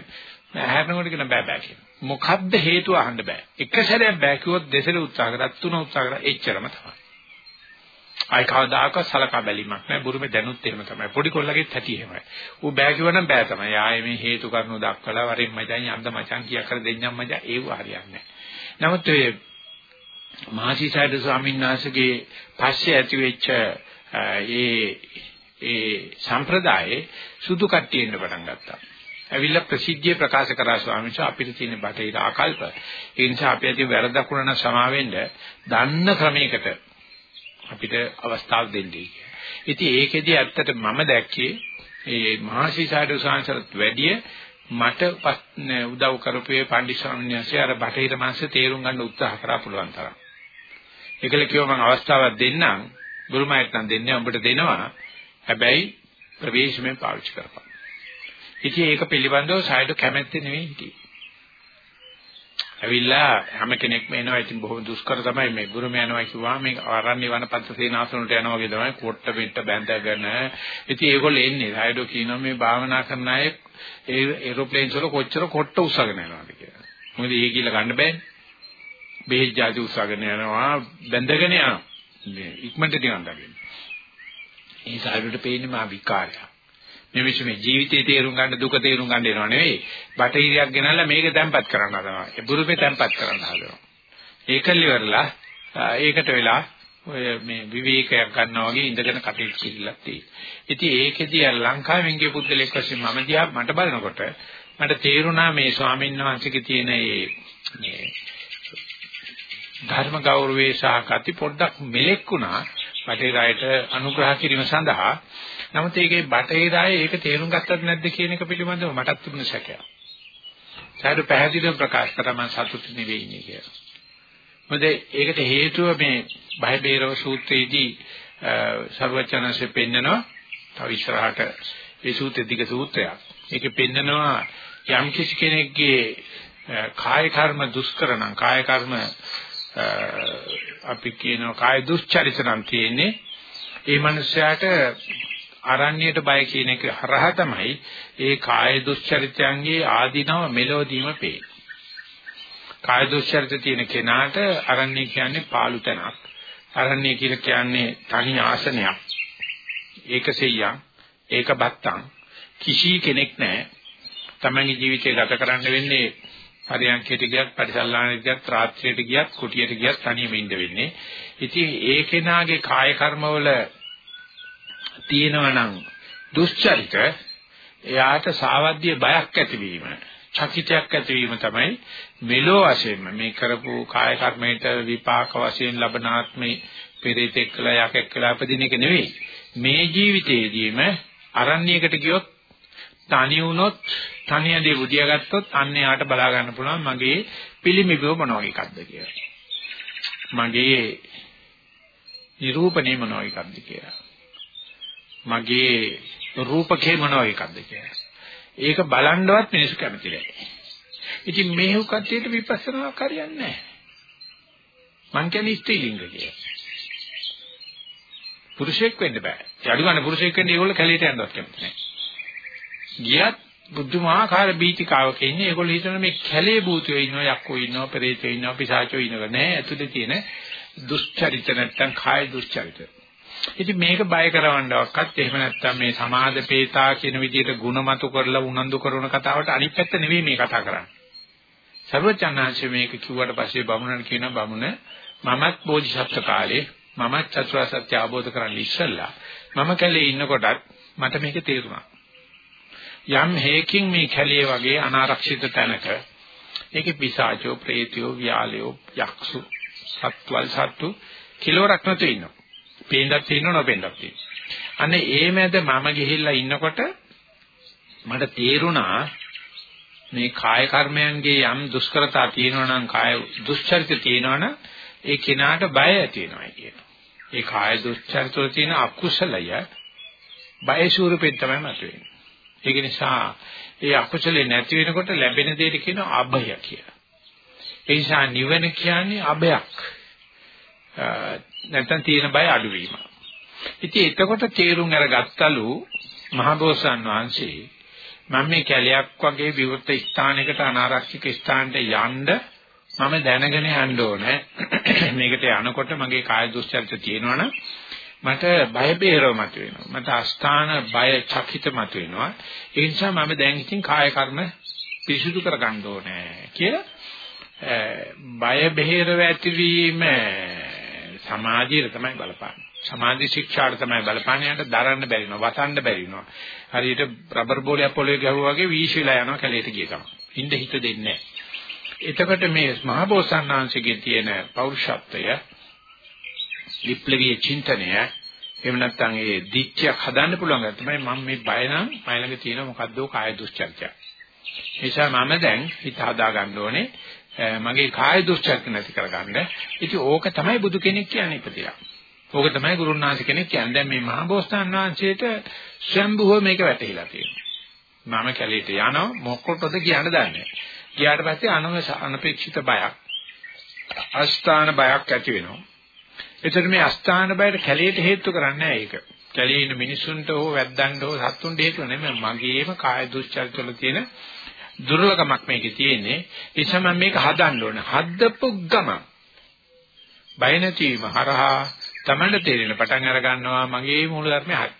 හැරෙනකොට කියන බෑ බෑ කියන. මොකද්ද හේතුව අහන්න බෑ. එක සැරයක් බෑ කිව්වොත් දෙසර උත්සාහ කරත් තුන උත්සාහ කරා එච්චරම තමයි. ආයි කවදාකවත් සලකා බැලීමක් නෑ. බුරුමේ දැනුත් එහෙම තමයි. පොඩි කොල්ලගෙත් ඇති එහෙමයි. ඌ බෑ කිව්වනම් බෑ තමයි. ආයේ මේ හේතු කාරණු දක්වලා වරින් මචං යන්ද මචං කියා කර දෙන්නම් මචං ඒව හරියන්නේ නෑ. නමුත් ඒ මහසිසාරද ස්වාමීන් වහන්සේගේ පස්සේ ඇති වෙච්ච ඒ ඒ සම්ප්‍රදායේ සුදු කට්ටියෙන්න පටන් ගත්තා. ඇවිල්ලා ප්‍රසිද්ධිය ප්‍රකාශ කරා ස්වාමීන් වහන්සේ අපිට තියෙන බටහිර ආකල්ප. ඒ නිසා අපි ඇති වැරදකුණ නම් සමාවෙන්න දන්න ක්‍රමයකට අපිට අවස්ථාව දෙන්නේ. ඉතින් ඒකෙදි ඇත්තට මම දැක්කේ ඒ මහසිසාරද ස්වාමීන්සරත් වැඩිය මට උදව් කරපුවේ පණ්ඩිත ස්වාමීන් වහන්සේ අර බටහිර මාංශ තේරුම් ගන්න උත්සාහ කරා පුළුවන් තරම්. ඒකල කිව්ව මම අවස්ථාවක් දෙන්නම්. බුරුමයට නම් දෙන්නේ උඹට දෙනවා. හැබැයි ප්‍රවේශමෙන් පාවිච්චි කරපන්. ඉතින් ඒක පිළිබඳව සායඩෝ කැමැත්තේ නෙවෙයි හිටියේ. ඇවිල්ලා හැම කෙනෙක්ම එනවා. ඉතින් බොහොම දුෂ්කර තමයි මේ බුරුම යනවා කිව්වා මේ ආරණ්‍ය වනපත් සේනාසන වලට යනවා වගේ තමයි කොට්ට පිට බැඳගෙන. ඉතින් ඒගොල්ලෝ එන්නේ. සායඩෝ කියනවා මේ භාවනා කරන අය ඒ ඒරෝප්ලේන්ස් වල කොච්චර කොට්ට උස්සගෙන යනවාද කියලා. මොකද ඒ කියලා ගන්න බෑනේ. බෙහෙත් ජාති උස්සගෙන යනවා බැඳගෙන යනවා. මේ ඉක්මනට නිකන් ගන්න. ඒ සායඩෝට පේන්නේ මා විකාරයක්. මේ විශ්වයේ ජීවිතේ තේරුම් ගන්න දුක තේරුම් ගන්න එනවා නෙවෙයි. බටහිරියක් ගෙනල්ලා මේක තැම්පත් කරන්න හදනවා. ඒ බුරුපේ තැම්පත් කරන්න හදනවා. ඒකලි වරලා ඒකට වෙලා ඔය මේ විවේකයක් ගන්නවා වගේ ඉඳගෙන කටයුතු කිරිලක් තියෙනවා. ඉතින් ඒකෙදී ලංකාවෙන් ගිය පුද්ගලෙක් වශයෙන් මම දිහා මට බලනකොට මට තේරුණා මේ ස්වාමීන් වහන්සේගේ තියෙන මේ ධර්ම ගෞරවයේ සහ කති පොඩ්ඩක් මෙලෙක් වුණා. බටහිරයට අනුග්‍රහ කිරීම සඳහා නමුත් ඒකේ බටහිර අය ඒක තේරුම් ගත්තද නැද්ද කියන එක පිළිබඳව මටත් තිබුණ සැකයක්. සාදු පැහැදිලිව ප්‍රකාශ කරා මම සතුටු නෙවෙයි ඉන්නේ කියලා. මොකද ඒකට හේතුව මේ බය බේරව සූත්‍රයේදී සර්වචනanse පෙන්නනවා තව ඉස්සරහට ඒ සූත්‍රෙ දිග සූත්‍රයක්. ඒකේ පෙන්නනවා යම් කිසි කෙනෙක්ගේ කාය කර්ම දුෂ්කර නම් කාය කර්ම අපි කියනවා කාය දුස්චරිත නම් තියෙන්නේ ඒ මනුස්සයාට අරණ්‍යයට බය කියන එක හරහා තමයි ඒ කාය දුස්චරිතයන්ගේ ආධිනව මෙලොවදීම පේන්නේ. කාය දුස්චරිත තියෙන කෙනාට අරණ්‍ය කියන්නේ පාළු තැනක්. අරණ්‍ය කියලා කියන්නේ තනි ආසනයක්. ඒක සෙයියක්, ඒක බත්තම් කිසි කෙනෙක් නැහැ. තමන්ගේ ජීවිතය ගත කරන්න වෙන්නේ පරියන්කයට ගියත්, පරිසල්ලාණයට ගියත්, රාත්‍රියට ගියත්, කුටියට ගියත් තනියම ඉඳ වෙන්නේ. ඉතින් ඒ කෙනාගේ කාය කර්මවල තියෙනවා නම් දුෂ්චරිත එයාට සාවද්‍ය බයක් ඇතිවීම චකිතයක් ඇතිවීම තමයි මෙලෝ වශයෙන්ම මේ කරපු කාය කර්මයට විපාක වශයෙන් ලබන ආත්මේ පෙරේතෙක් කියලා යකෙක් කියලා අපදින එක නෙවෙයි. මේ ජීවිතේදීම අරණ්‍යයකට ගියොත් තනි වුණොත් තනියදී බුදියා ගත්තොත් අන්න යාට බලා ගන්න පුළුවන් මගේ පිළිමිබව මොන වගේ එකක්ද කියලා. මගේ නිරූපණය මොන වගේ එකක්ද කියලා. මගේ රූපකේ මොනවා එකක්ද කියලා. ඒක බලන්නවත් මිනිස්සු කැමති නැහැ. ඉතින් මේහු කට්ටියට විපස්සනා කරන්නේ නැහැ. මං කියන්නේ ස්ත්‍රීලිංග කියලා. පුරුෂයෙක් වෙන්න බෑ. ඒ අඩුගන්න පුරුෂයෙක් වෙන්න ඒගොල්ලෝ කැලේට යන්නවත් කැමති නැහැ. ගියත් බුද්ධමාකාර බීතිකාවක ඉන්නේ ඒගොල්ලෝ හිතන මේ කැලේ භූතයෝ ඉන්නවා යක්කෝ ඉන්නවා පෙරේතයෝ ඉන්නවා පිසාචෝ ඉන්නවා නෑ ඇතුලේ තියෙන දුෂ්චරිත නැත්තම් කාය දුෂ්චරිත ඉතින් මේක බය කරවන්නවක්වත් එහෙම නැත්නම් මේ සමාදපේතා කියන විදිහට ಗುಣමතු කරලා උනන්දු කරන කතාවට අනිත් පැත්ත නෙවෙයි මේ කතා කරන්නේ. සර්වචන්නාංශ මේක කිව්වට පස්සේ බමුණන් කියන බමුණ මමත් බෝධිසත්ව කාලේ මමත් චතුරාර්ය සත්‍ය අවබෝධ කරගන්න ඉස්සෙල්ලා මම කැලේ ඉන්නකොටත් මට මේක තේරුණා. යම් හේකින් මේ කැලේ වගේ අනාරක්ෂිත තැනක ඒකේ පිසාචෝ ප්‍රේතයෝ ව්‍යාලයෝ යක්ෂු සත්වල් සත්තු කිලෝරක් නැතු ඉන්නවා. පේන්නත් තියෙනව නොපෙන්නත් තියෙනවා. අනේ ඒ මැද මම ගිහිල්ලා ඉන්නකොට මට තේරුණා මේ කාය කර්මයන්ගේ යම් දුෂ්කරතා තියෙනවා නම් කාය දුෂ්චරිත තියෙනවා නම් ඒ කෙනාට බය ඇති වෙනවා කියන. ඒ කාය දුෂ්චරිත වල තියෙන අකුසලය බය ස්වරූපෙන් තමයි මතුවෙන්නේ. ඒක නිසා ඒ අකුසලේ නැති වෙනකොට ලැබෙන දෙයට කියනවා අභය කියලා. ඒ නිසා නිවන කියන්නේ අභයක්. නැත්තම් තියෙන බය අඩුවීම. ඉතින් එතකොට තේරුම් අරගත්තලු මහබෝසත්න් වහන්සේ මම මේ කැලයක් වගේ විවෘත ස්ථානයකට අනාරක්ෂිත ස්ථානට යන්න මම දැනගෙන යන්න ඕනේ. මේකට යනකොට මගේ කාය දුස්චරිත තියෙනවනම් මට බය බේරව මත වෙනවා. මට අස්ථාන බය චකිත මත වෙනවා. ඒ නිසා මම දැන් ඉතින් කාය කර්ම පිරිසුදු කරගන්න ඕනේ කියලා බය බෙහෙරව ඇතිවීම සමාධියට තමයි බලපාන්නේ. සමාධි ශික්ෂාට තමයි බලපාන්නේ. යට දරන්න බැරි වෙනවා, වසන්න බැරි වෙනවා. හරියට රබර් බෝලයක් පොළවේ ගැහුවා වගේ වීශිලා යනවා කැලේට ගිය ගමන්. ඉන්න හිත දෙන්නේ එතකොට මේ මහබෝසත්ණාංශයේ තියෙන පෞරුෂත්වය විප්ලවීය චින්තනය එහෙම නැත්නම් ඒ දිච්චයක් හදන්න පුළුවන් ගන්න තමයි මම මේ බය නම් මයිලඟ තියෙන මොකද්ද කාය දුස්චර්චය. නිසා මම දැන් හිත හදා ගන්න ඕනේ මගේ කාය දුස්චර්ත නැති කරගන්න. ඉතින් ඕක තමයි බුදු කෙනෙක් කියන්නේ ඉපදිලා. ඕක තමයි ගුරුනාථ කෙනෙක් කියන්නේ. දැන් මේ මහබෝසතාන් වහන්සේට ස්වයම්බුව මේක වැටහිලා තියෙනවා. මම කැලේට යනවා මොකටද කියන්න දන්නේ. ගියාට පස්සේ අනවස අනපේක්ෂිත බයක් අස්ථාන බයක් ඇති වෙනවා. එතකොට මේ අස්ථාන බයට කැලේට හේතු කරන්නේ නැහැ ඒක. කැලේ ඉන්න මිනිසුන්ට හෝ වැද්දන්ට හෝ සත්තුන්ට හේතු නෙමෙයි මගේම කාය දුස්චරිත වල තියෙන දුර්ලභකමක් මේකේ තියෙන්නේ. ඒ නිසා මම මේක හදන්න ඕනේ. හදපු ගමන් බය නැතිවීම හරහා තමන්ට තේරෙන පටන් අර ගන්නවා මගේ මූල ධර්මය හරි.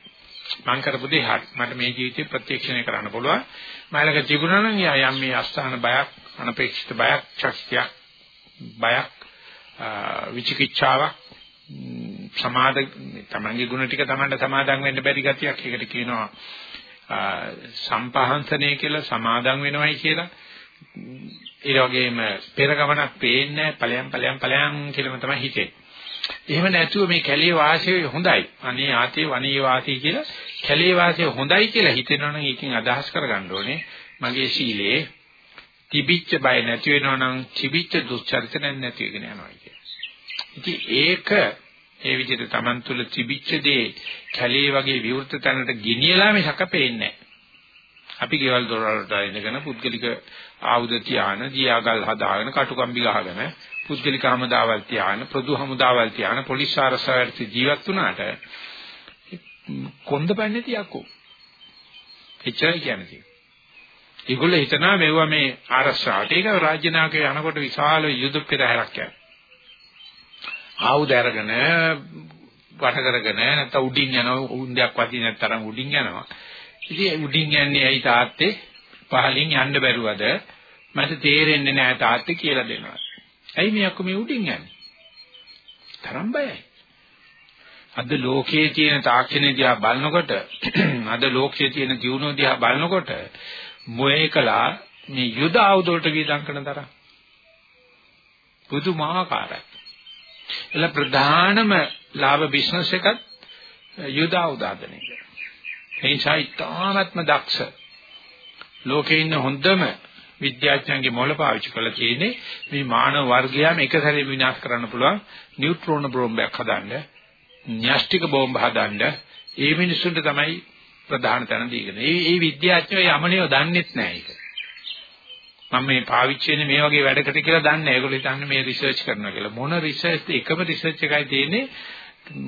මං කරපු දේ හරි. මට මේ ජීවිතේ ප්‍රත්‍යක්ෂණය කරන්න පුළුවන්. මයිලක තිබුණා නම් යම් මේ අස්ථාන බයක්, අනපේක්ෂිත බයක්, ශක්තියක්, බයක්, විචිකිච්ඡාවක් සමාද තමන්ගේ ගුණ ටික තමන්ට සමාදන් වෙන්න බැරි ගතියක් ඒකට කියනවා සම්පහන්සනය කියලා සමාදන් වෙනවයි කියලා ඒ වගේම පෙර ගමනක් පේන්නේ ඵලයන් ඵලයන් ඵලයන් කියලාම තමයි හිතෙන්නේ. එහෙම නැතුව මේ කැලේ වාසය හොඳයි. අනේ ආතේ වනේ වාසී කියලා කැලේ වාසය හොඳයි කියලා හිතෙනවනම් ඒකෙන් අදහස් කරගන්න ඕනේ මගේ සීලේ තිබිච්ච බය නැති වෙනවනම් තිබිච්ච දුස්චරිත නැති වෙගෙන යනවා කියන්නේ. ඉතින් ඒක ඒ විදිහට Taman තුල තිබිච්ච දේ කැලේ වගේ විවෘත තැනට ගෙනියලා මේ සැකපෙන්නේ අපි ගෙවල් දොරවලට ඉඳගෙන පුද්ගලික ආයුධ තියාන, දියාගල් හදාගෙන, කටුකම්බි ගහගෙන, පුද්ගලික හමුදාවල් තියාන, ප්‍රදු හමුදාවල් තියාන, පොලිස් ආරක්ෂාවට ජීවත් වුණාට කොන්ද පැන්නේ තියකෝ. එච්චරයි කියන්නේ. ඒගොල්ලෝ හිතනවා මෙවුවා මේ ආරක්ෂාවට. ඒක රාජ්‍ය නායකයෝ යනකොට විශාල යුද පෙරහැරක් යනවා. ආයුධ අරගෙන වට කරගෙන නැත්නම් උඩින් යනවා උන්දයක් වදින නැත්තරම් උඩින් යනවා. ඉතින් උඩින් යන්නේ ඇයි තාත්තේ පහලින් යන්න බැරුවද මට තේරෙන්නේ නැහැ තාත්තේ කියලා දෙනවා. ඇයි මේ අක්කු මේ උඩින් යන්නේ? තරම් බයයි. අද ලෝකයේ තියෙන තාක්ෂණය දිහා බලනකොට <clears throat> අද ලෝකයේ තියෙන දියුණුව දිහා බලනකොට මොයකලා මේ යුද ආයුධ වලට වියදම් කරන තරම් පුදුමාකාරයි. එල ප්‍රධානම ලාභ බිස්නස් එකත් යුදා උදාදන එක. ඒ නිසා ඉතාමත්ම දක්ෂ ලෝකේ ඉන්න හොඳම විද්‍යාඥයන්ගේ මොළ පාවිච්චි කරලා තියෙන්නේ මේ මානව වර්ගයාම එක සැරේ විනාශ කරන්න පුළුවන් නියුට්‍රෝන බෝම්බයක් හදන්න, න්‍යෂ්ටික බෝම්බ හදන්න ඒ මිනිස්සුන්ට තමයි ප්‍රධාන තැන දීගෙන. ඒ ඒ විද්‍යාඥයෝ යමනියෝ දන්නෙත් නෑ ඒක. මම මේ පාවිච්චි වෙන්නේ මේ වගේ වැඩකට කියලා දන්නේ නැහැ. ඒගොල්ලෝ හිතන්නේ මේ රිසර්ච් කරනවා කියලා. මොන රිසර්ච්ද එකම රිසර්ච් එකයි තියෙන්නේ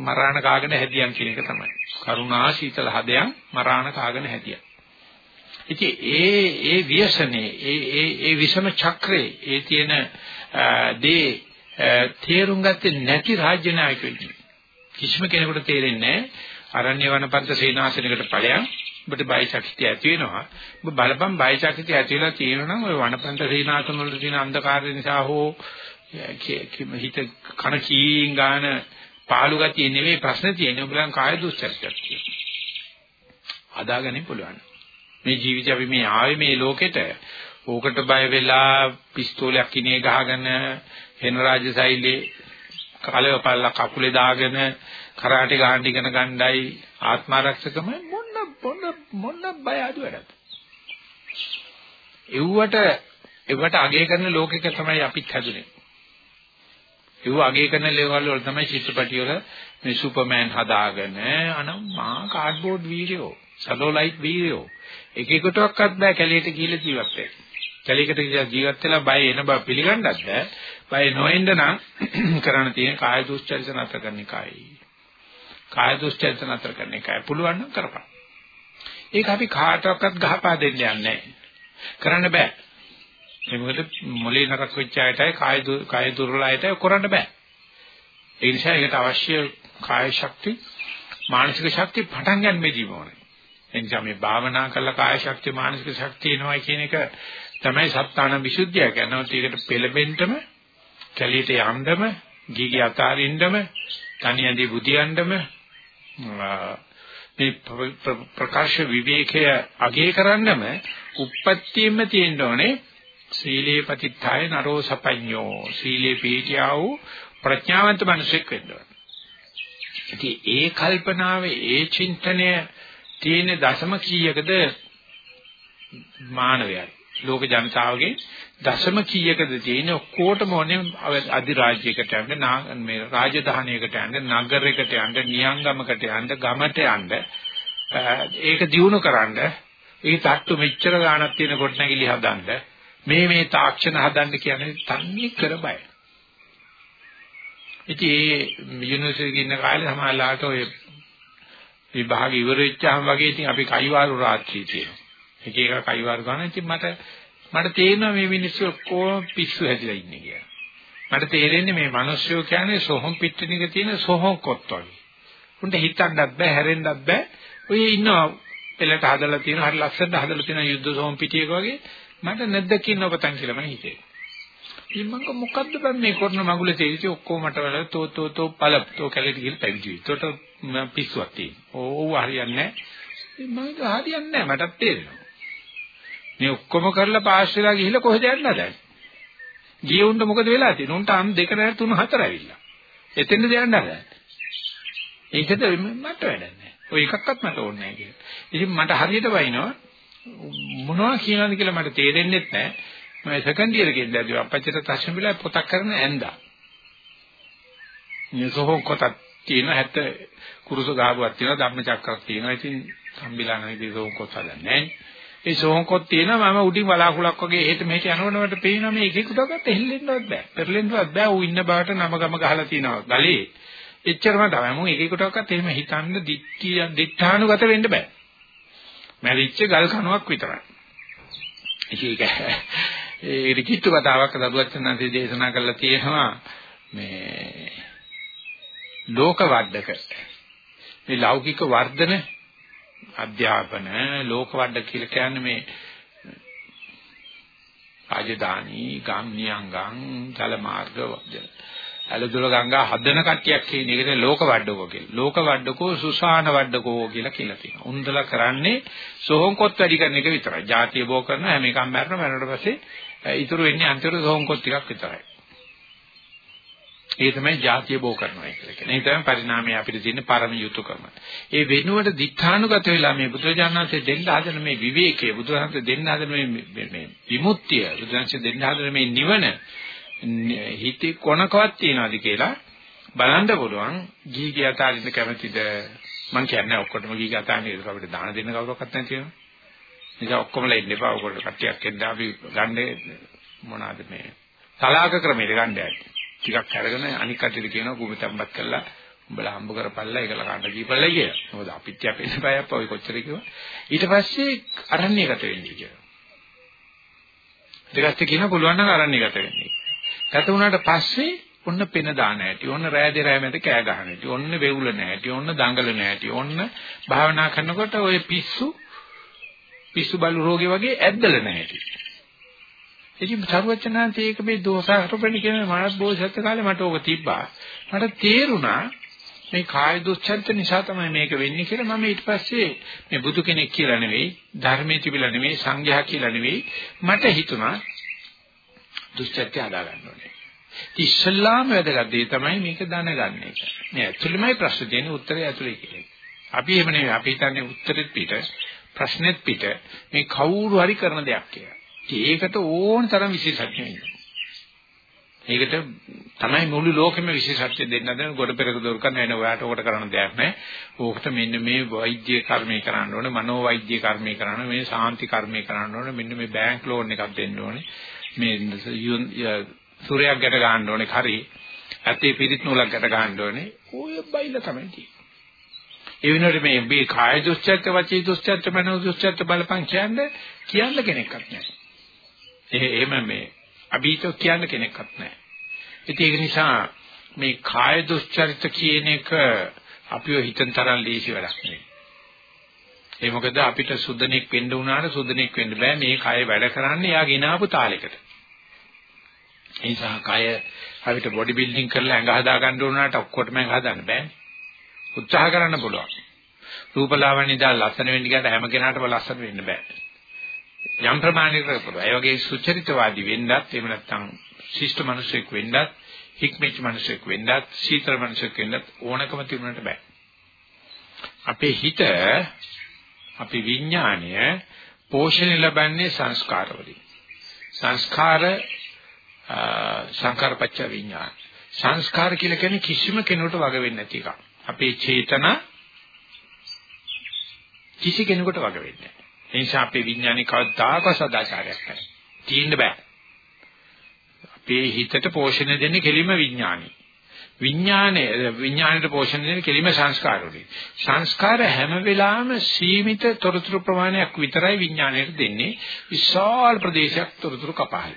මරාණ කාගෙන හැදියන් කියන එක තමයි. කරුණා සීතල හදයන් මරාණ කාගෙන හැදියන්. ඉතින් ඒ ඒ ව්‍යසනේ ඒ ඒ ඒ විෂම චක්‍රේ ඒ තියෙන දේ තේරුම් ගත්තේ නැති රාජ්‍ය නායකයෙක් කිසිම කෙනෙකුට තේරෙන්නේ නැහැ අරණ්‍ය වනපන්ත සේනාසනයකට ඵලයන් ඔබට බය ශක්තිය ඇති වෙනවා. ඔබ බලපන් බය ශක්තිය ඇති වෙලා තියෙනවා නම් ඔය වනපන්ත සීනාසන වල තියෙන අන්ධකාරය නිසා හෝ හිත කන කීන් ගාන පාළු ගතිය නෙවෙයි ප්‍රශ්න තියෙන්නේ. ඔබලන් කාය දුස්චරිතයක් තියෙනවා. අදාගන්න පුළුවන්. මේ ජීවිතය අපි මේ ආවේ මේ ලෝකෙට ඕකට බය වෙලා පිස්තෝලයක් ඉනේ ගහගෙන හෙන රාජසෛලේ කලව පල්ල කකුලේ දාගෙන කරාටි ගහන්න ඉගෙන ගන්නයි ආත්මාරක්ෂකම මොන මොන බය අඩු වැඩක්. එව්වට එව්වට අගය කරන ලෝකෙක තමයි අපිත් හැදුනේ. ඒව අගය කරන ලේවල් වල තමයි චිත්‍රපටි වල මේ සුපර්මෑන් හදාගෙන අනම් මා කාඩ්බෝඩ් වීඩියෝ, සැටලයිට් වීඩියෝ එක එකටවත් බෑ කැලේට ගිහිල්ලා ජීවත් වෙන්න. කැලේකට ගිහිල්ලා ජීවත් වෙලා බය එන බව පිළිගන්නත් බෑ. බය නොඑන්න නම් <clears throat> කරන්න තියෙන කාය දුස්චරිත නතර කරන එකයි. කාය දුස්චරිත නතර කරන එකයි. පුළුවන් නම් කරපන්. ඒක අපි කාටවත් ගහපා දෙන්න යන්නේ කරන්න බෑ. ඒ මොකද මොලේ නරක වෙච්ච අයටයි කාය කාය දුර්වල අයටයි කරන්න බෑ. ඒ නිසා ඒකට අවශ්‍ය කාය ශක්තිය මානසික ශක්තිය පටන් ගන්න මෙදී ඕනේ. ඒ නිසා මේ භාවනා කරලා කාය ශක්තිය මානසික ශක්තිය එනවා කියන එක තමයි සත්‍තාන විසුද්ධිය කියනවා. ඒකට පෙළඹෙන්නම කැලියට යන්නම ගිගි අතාරින්නම තනියදී බුදියන්නම මේ ප්‍රකාශ විවේකය අගේ කරන්නම උප්පත්තියෙම තියෙන්න ඕනේ සීලේ පතිත්ථාය නරෝ සපඤ්ඤෝ සීලේ පීඨියා වූ ප්‍රඥාවන්ත මිනිසෙක් වෙන්න ඕනේ. ඉතින් ඒ කල්පනාවේ ඒ චින්තනය තියෙන දශම කීයකද මානවයයි. ලෝක ජනතාවගේ දශම කීයකද තියෙන ඔක්කොටම ඕනේ අධිරාජ්‍යයකට යන්න මේ රාජධානියකට යන්න නගරයකට යන්න නියංගමකට යන්න ගමට යන්න ඒක දිනු කරන්න ඒ තට්ටු මෙච්චර ගාණක් තියෙන කොටනැගිලි හදන්න මේ මේ තාක්ෂණ හදන්න කියන්නේ තන්නේ කර බය. ඉතින් ඒ යුනිවර්සිටි ඉන්න කාලේ සමාජලාට ඔය විභාග ඉවර වෙච්චාම වගේ ඉතින් අපි කයිවාරු රාත්‍රී තියෙනවා. එක එක කයිවාරු ගන්න. ඉතින් මට මට තේරෙනවා මේ මිනිස්සු ඔක්කොම පිස්සු හැදිලා ඉන්නේ කියලා. මට තේරෙන්නේ මේ මිනිස්සු කියන්නේ සොහොන් පිටිනික තියෙන සොහොන් කොත් වගේ. උන්ට හිතන්නත් බෑ හැරෙන්නත් බෑ. ඔය ඉන්නවා පෙළට හදලා තියෙන හරි ලස්සනට හදලා තියෙන යුද්ධ සොහොන් පිටියක වගේ මට නැද්දකින් ඔබතන් කියලා මම හිතේ. ඉතින් මම මොකද්ද බං මේ කරන මගුලේ තේරිච්ච ඔක්කොම මට වල තෝ තෝ තෝ පළ තෝ කැලේට ගිහින් පැවිදි වෙයි. ඒකට මම පිස්සුවක් තියෙනවා. ඕව හරියන්නේ නැහැ. මම හරියන්නේ නැහැ මටත් තේරෙනවා. මේ ඔක්කොම කරලා පාස් වෙලා ගිහිල්ලා කොහෙද යන්න හදන්නේ? ගියේ උන්ට මොකද වෙලා තියෙන්නේ? උන්ට අම් දෙක නැර තුන හතර ඇවිල්ලා. එතෙන්ද යන්න හදන්නේ. ඒකද මට වැඩන්නේ. ඔය එකක්වත් මට ඕනේ නැහැ කියලා. ඉතින් මට හරියට වයින්නවා මොනවා කියනවද කියලා මට තේරෙන්නේ නැහැ. මම සෙකන්ඩ් ඉයර් එකේ ඉඳලා අපච්චිට ප්‍රශ්න පිළිලා පොතක් කරන ඇඳා. නිසෝහොන් කොටක් තියෙන හැට කුරුස ගාබුවක් තියෙනවා ධම්මචක්‍රයක් තියෙනවා. ඉතින් සම්බිලානනේ දිසෝහොන් කොට හදන්නේ නැහැ. ඒ සෝංකොත් තියෙනවා මම උඩින් වලාකුලක් වගේ එහෙට මෙහෙට යනකොට මට පේනවා මේ එකෙකුටවත් හෙල්ලෙන්නවත් බෑ. පෙරලෙන්නවත් බෑ. ඌ ඉන්න බාට නම ගම ගහලා තිනවා. ගලේ. එච්චරම තමයි. මම එකෙකුටවත් එහෙම හිතන්න දික්කිය දිඨානුගත වෙන්න බෑ. මැරිච්ච ගල් කණුවක් විතරයි. ඒක <laughs> ඒ රිකිට්ටු කතාවක් දරුවචනන්සේ දේශනා කරලා තියෙනවා මේ ලෝක වඩක මේ ලෞකික වර්ධන අධ්‍යාපන ලෝකවඩ කියලා කියන්නේ මේ රාජධානී ගම් නියංගම් ජල මාර්ග ඇලදොල ගංගා හදන කට්ටියක් කියන එකට ලෝකවඩකෝ කියලා. ලෝකවඩකෝ සුසාන වඩකෝ කියලා කියලා තියෙනවා. උන්දලා කරන්නේ සෝහොන්කොත් වැඩි කරන එක විතරයි. ජාතිය බෝ කරන හැම එකම මරන මරනට පස්සේ ඉතුරු වෙන්නේ අන්තිමට සෝහොන්කොත් ටිකක් විතරයි. ඒ තමයි ಜಾතිය බෝ කරනවා කියලා කියන්නේ. ඒ තමයි පරිණාමය අපිට තියෙන පරම යුතුයකම. ඒ වෙනුවට දිඨානුගත වෙලා මේ බුදුරජාණන්සේ දෙන්න හදන මේ විවේකයේ බුදුරජාණන්සේ දෙන්න හදන මේ මේ විමුක්තිය බුදුරජාණන්සේ දෙන්න හදන මේ නිවන හිතේ කොනකවත් තියනවාද කියලා බලන්න පුළුවන් ගිහි ගියතාරින්න කැමතිද මං කියන්නේ ඔක්කොටම ගිහි ගතාන්නේ ඒක අපිට දාන දෙන්න කවුරක්වත් නැති වෙනවා. නිසා ඔක්කොමලා ඉන්න එපා ඔයගොල්ලෝ කට්ටියක් එන්න අපි ගන්නේ මොනවාද මේ සලාක ක්‍රමයට ගන්න යන්නේ. ටිකක් අරගෙන අනික් කටියට කියනවා කුමිතම්බත් කරලා උඹලා හම්බ කරපල්ලා ඒකලා කන්න දීපල්ලා කියලා. මොකද අපිත් යපෙන්න බය අප්පා ඔය කොච්චර කිව්වා. ඊට පස්සේ අරණ්‍යගත වෙන්නේ කියලා. ඊට පස්සේ කියනවා පුළුවන් නම් අරණ්‍යගත වෙන්නේ. ගත වුණාට පස්සේ ඔන්න පෙන දාන ඇති. ඔන්න රෑ දෙරෑ මැද කෑ ගහන ඇති. ඔන්න වෙවුල නැහැටි. ඔන්න දඟල නැහැටි. ඔන්න භාවනා කරනකොට ඔය පිස්සු පිස්සු බලු රෝගේ වගේ ඇද්දල නැහැටි. ඉතින් සරුවචනාන්තේ ඒක මේ දෝෂාරෝපණ කියන මානස් බෝසත් කාලේ මට ඕක තිබ්බා. මට තේරුණා මේ කාය දුස්චරිත නිසා තමයි මේක වෙන්නේ කියලා මම ඊට පස්සේ මේ බුදු කෙනෙක් කියලා නෙවෙයි ධර්මයේ තිබිලා නෙවෙයි සංඝයා කියලා නෙවෙයි මට හිතුණා දුස්චරිතය හදා ගන්න ඕනේ. ඉස්ලාම වැදගත් දේ තමයි මේක දැනගන්න එක. මේ ඇතුළෙමයි ප්‍රශ්න තියෙන්නේ උත්තරය ඇතුළේ කියලා. අපි එහෙම නෙවෙයි අපි හිතන්නේ උත්තරෙත් පිට ප්‍රශ්නෙත් පිට මේ කවුරු හරි කරන දෙයක් කියලා. ඒකට ඕන තරම් විශේෂඥයෝ ඉන්නවා. ඒකට තමයි මුළු ලෝකෙම විශේෂත්වය දෙන්න හදන ගොඩ පෙරක දොර කරන එන ඔයාට ඔකට කරන්න දෙයක් නැහැ. ඕකට මෙන්න මේ වෛද්‍ය කර්මය කරන්න ඕනේ, මනෝ වෛද්‍ය කර්මය කරන්න ඕනේ, මේ ශාන්ති කර්මය කරන්න ඕනේ, මෙන්න මේ බැංක් ලෝන් එකක් දෙන්න ඕනේ. මේ සූර්යයක් ගැට ගන්න ඕනේ, හරි. ඇත්තේ පිරිත් නූලක් ගැට ගන්න ඕනේ. ඔය බයිලා තමයි තියෙන්නේ. ඒ වෙනුවට මේ මේ කාය දුස්චර්ත, වචී දුස්චර්ත, මනෝ දුස්චර්ත බලපං කියන්නේ කියන්න කෙනෙක්වත් නැහැ. එහෙම මේ අභීතව කියන්න කෙනෙක්වත් නැහැ. ඉතින් ඒක නිසා මේ කාය දුස්චරිත කියන එක අපිව හිතන තරම් ලේසි වැඩක් නෙවෙයි. ඒ මොකද අපිට සුද්ධනෙක් වෙන්න උනාට සුද්ධනෙක් වෙන්න බෑ මේ කය වැඩ කරන්නේ යා ගෙනාවු තාලෙකට. ඒ නිසා කය අපිට බොඩි බිල්ඩින් කරලා ඇඟ හදා ගන්න උනාට ඔක්කොටම ඇඟ හදන්න බෑනේ. උත්සාහ කරන්න පුළුවන්. රූපලාවන්‍ය දා ලස්සන වෙන්න ගියාට හැම කෙනාටම ලස්සන වෙන්න බෑ. යම් ප්‍රමාණයකට පුළුවන්. ඒ වගේ සුචරිතවාදී වෙන්නත් එහෙම නැත්නම් ශිෂ්ට මිනිසෙක් වෙන්නත්, හික්මිච්ච මිනිසෙක් වෙන්නත්, සීතල මිනිසෙක් වෙන්නත් ඕනකම තිබුණට බෑ. අපේ හිත, අපේ විඥාණය පෝෂණය ලබන්නේ සංස්කාරවලින්. සංස්කාර සංකාරපච්ච විඥාන. සංස්කාර කියලා කියන්නේ කිසිම කෙනෙකුට වග වෙන්නේ නැති එකක්. අපේ චේතන කිසි කෙනෙකුට වග වෙන්නේ නැහැ. ඒ නිසා අපේ විඥානේ කවදාකවත් සදාචාරයක් නැහැ. තියෙන්න බෑ. අපේ හිතට පෝෂණය දෙන්නේ කෙලිම විඥානේ. විඥානේ විඥාණයට පෝෂණය දෙන්නේ කෙලිම සංස්කාර වලින්. සංස්කාර හැම වෙලාවෙම සීමිත තොරතුරු ප්‍රමාණයක් විතරයි විඥාණයට දෙන්නේ. විශාල ප්‍රදේශයක් තොරතුරු කපහයි.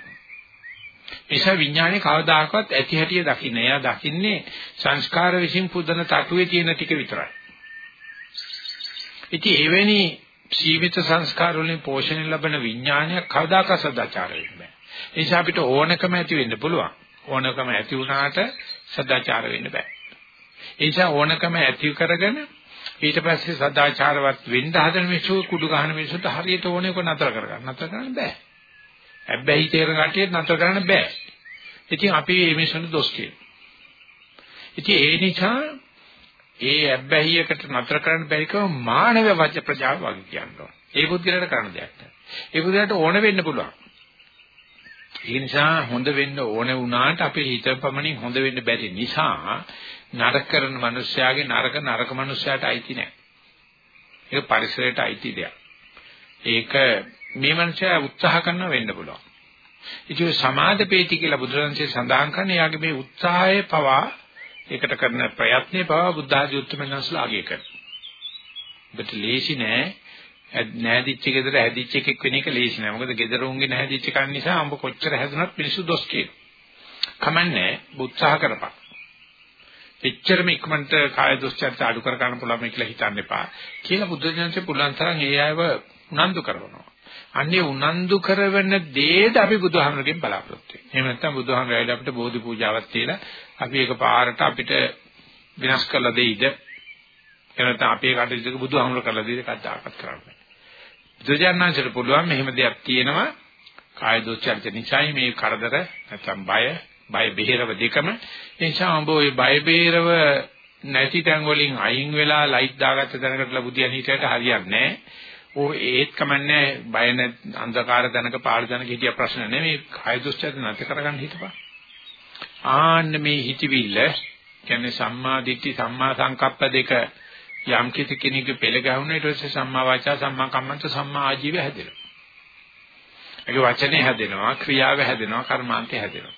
නිසා විඥානේ කවදාකවත් ඇති හැටිය දකින්නේ. එයා දකින්නේ සංස්කාර විසින් පුදන තටුවේ තියෙන ටික විතරයි. ඉතින් එවැනි සීමිත සංස්කාර වලින් පෝෂණය ලැබෙන විඥානයක් කවදාකවත් සදාචාර වෙන්නේ නැහැ. ඒ නිසා අපිට ඕනකම ඇති වෙන්න පුළුවන්. ඕනකම ඇති වුණාට සදාචාර වෙන්න බෑ. ඒ නිසා ඕනකම ඇති කරගෙන ඊට පස්සේ සදාචාරවත් වෙන්න හදන මිනිස්සු කුඩු ගහන මිනිස්සුන්ට හරියට ඕනේ කො නතර කරගන්න. නතර කරන්න බෑ. හැබැයි තේර කටියට නතර කරන්න බෑ. ඉතින් අපි මේ මිනිස්සුන්ට දොස් කියනවා. ඉතින් ඒ නිසා ඒ අබ්බැහියකට නතර කරන්න බැරිකම මානව වජ්‍ය ප්‍රජාව වගේ කියනවා. ඒ පුද්ගලයාට කරන්න දෙයක් නැහැ. ඒ පුද්ගලයාට ඕන වෙන්න පුළුවන්. ඒ නිසා හොඳ වෙන්න ඕන වුණාට අපේ හිත පමණින් හොඳ වෙන්න බැරි නිසා නරක කරන මිනිස්යාගේ නරක නරක මිනිස්යාට අයිති නැහැ. ඒක පරිසරයට අයිති දෙයක්. ඒක මේ මිනිසයා උත්සාහ කරන වෙන්න පුළුවන්. ඉතින් සමාදපේති කියලා බුදුරජාණන්සේ සඳහන් කරන යාගේ මේ උත්සාහය පවා ඒකට කරන ප්‍රයත්නේ පවා බුද්ධ ආදී උත්තරමනස්ලා ආගේ කරනවා. ඔබට ලේසි නෑ නැහැදිච්ච ගෙදර හැදිච්ච එකෙක් වෙන එක ලේසි නෑ. මොකද ගෙදර උන්ගේ නැහැදිච්ච කන් නිසා උඹ කොච්චර හැදුනත් මිනිස්සු දොස් කියනවා. කමන්නේ උත්සාහ කරපන්. එච්චරම ඉක්මනට කාය දුස්චර්ච අඩු කර ගන්න පුළුවන් කියලා හිතන්න එපා. කියලා බුද්ධ ජනසේ පුළුවන් තරම් ඒ අයව උනන්දු කරනවා. අන්නේ උනන්දු කරවන දේද අපි බුදුහාමරගෙන් බලාපොරොත්තු වෙන්නේ. එහෙම නැත්නම් බුදුහාමර ඇවිල්ලා අපිට බෝධි පූජාවක් තියලා අපි ඒක පාරට අපිට විනාශ කරලා දෙයිද? එහෙම නැත්නම් අපේ කටයුතු බුදුහාමර කරලා දෙයිද කද්දාකත් කරන්නේ. බුදුජානනාංශයට පුළුවන් මෙහෙම දෙයක් තියෙනවා කාය දුස්චරිත නිසායි මේ කරදර නැත්නම් බය බය බෙහෙරව දෙකම නිසා ඔබ ওই බය බෙහෙරව නැති තැන් වලින් අයින් වෙලා ලයිට් දාගත්ත තැනකටලා බුදියන් හිටියට හරියන්නේ නැහැ. ඕ ඒත් කමන්නේ බය නැ අන්ධකාර තැනක පාළු තැනක හිටිය ප්‍රශ්න නෙමෙයි කාය දුස්චරිත නැති කරගන්න හිතපන්. ආන්න මේ හිතවිල්ල කියන්නේ සම්මා දිට්ඨි සම්මා සංකප්ප දෙක යම් කිසි කෙනෙකුගේ පෙළ ගැහුණා ඊට පස්සේ සම්මා වාචා සම්මා කම්මන්ත සම්මා ආජීව හැදෙනවා. ඒක වචනේ හැදෙනවා ක්‍රියාව හැදෙනවා කර්මාන්තය හැදෙනවා.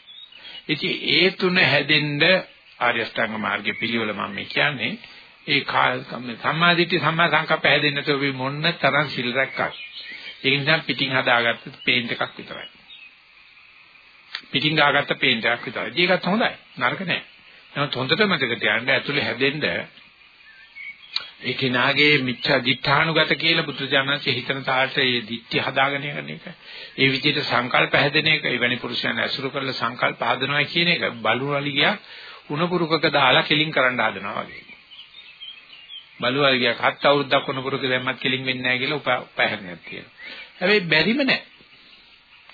ඉතින් ඒ තුන හැදෙන්න ආර්ය අෂ්ටාංග මාර්ගයේ පිළිවෙල මම කියන්නේ ඒ සම්මා දිට්ඨි සම්මා සංකප්ප හැදෙන්න තෝ මොන්න තරම් සිල් රැක්කත්. ඒ නිසා පිටින් හදාගත්ත පේන්ට් එකක් විතරයි. පිටින් ගාගත්ත පේන්ට් එකක් විතරයි. ඒකත් හොඳයි. නරක නෑ. නමුත් හොඳට මතක තියාගන්න ඇතුලේ හැදෙන්න ඒ කෙනාගේ මිච්ඡා දිඨානුගත කියලා බුදුජානකසේ හිතන තාලට ඒ දිට්ඨි හදාගෙන යන එක. ඒ විදිහට සංකල්ප හැදෙන එක, එවැනි පුරුෂයන් ඇසුරු කරලා සංකල්ප හදනවා කියන එක බලුවලි ගියා උණපුරුකක දාලා කෙලින් කරන්න හදනවා වගේ. බලුවලි ගියා හත් අවුරුද්දක් උණපුරුක දැම්මත් කෙලින් වෙන්නේ නැහැ කියලා උපහැරණයක් තියෙනවා. හැබැයි බැරිම නැහැ.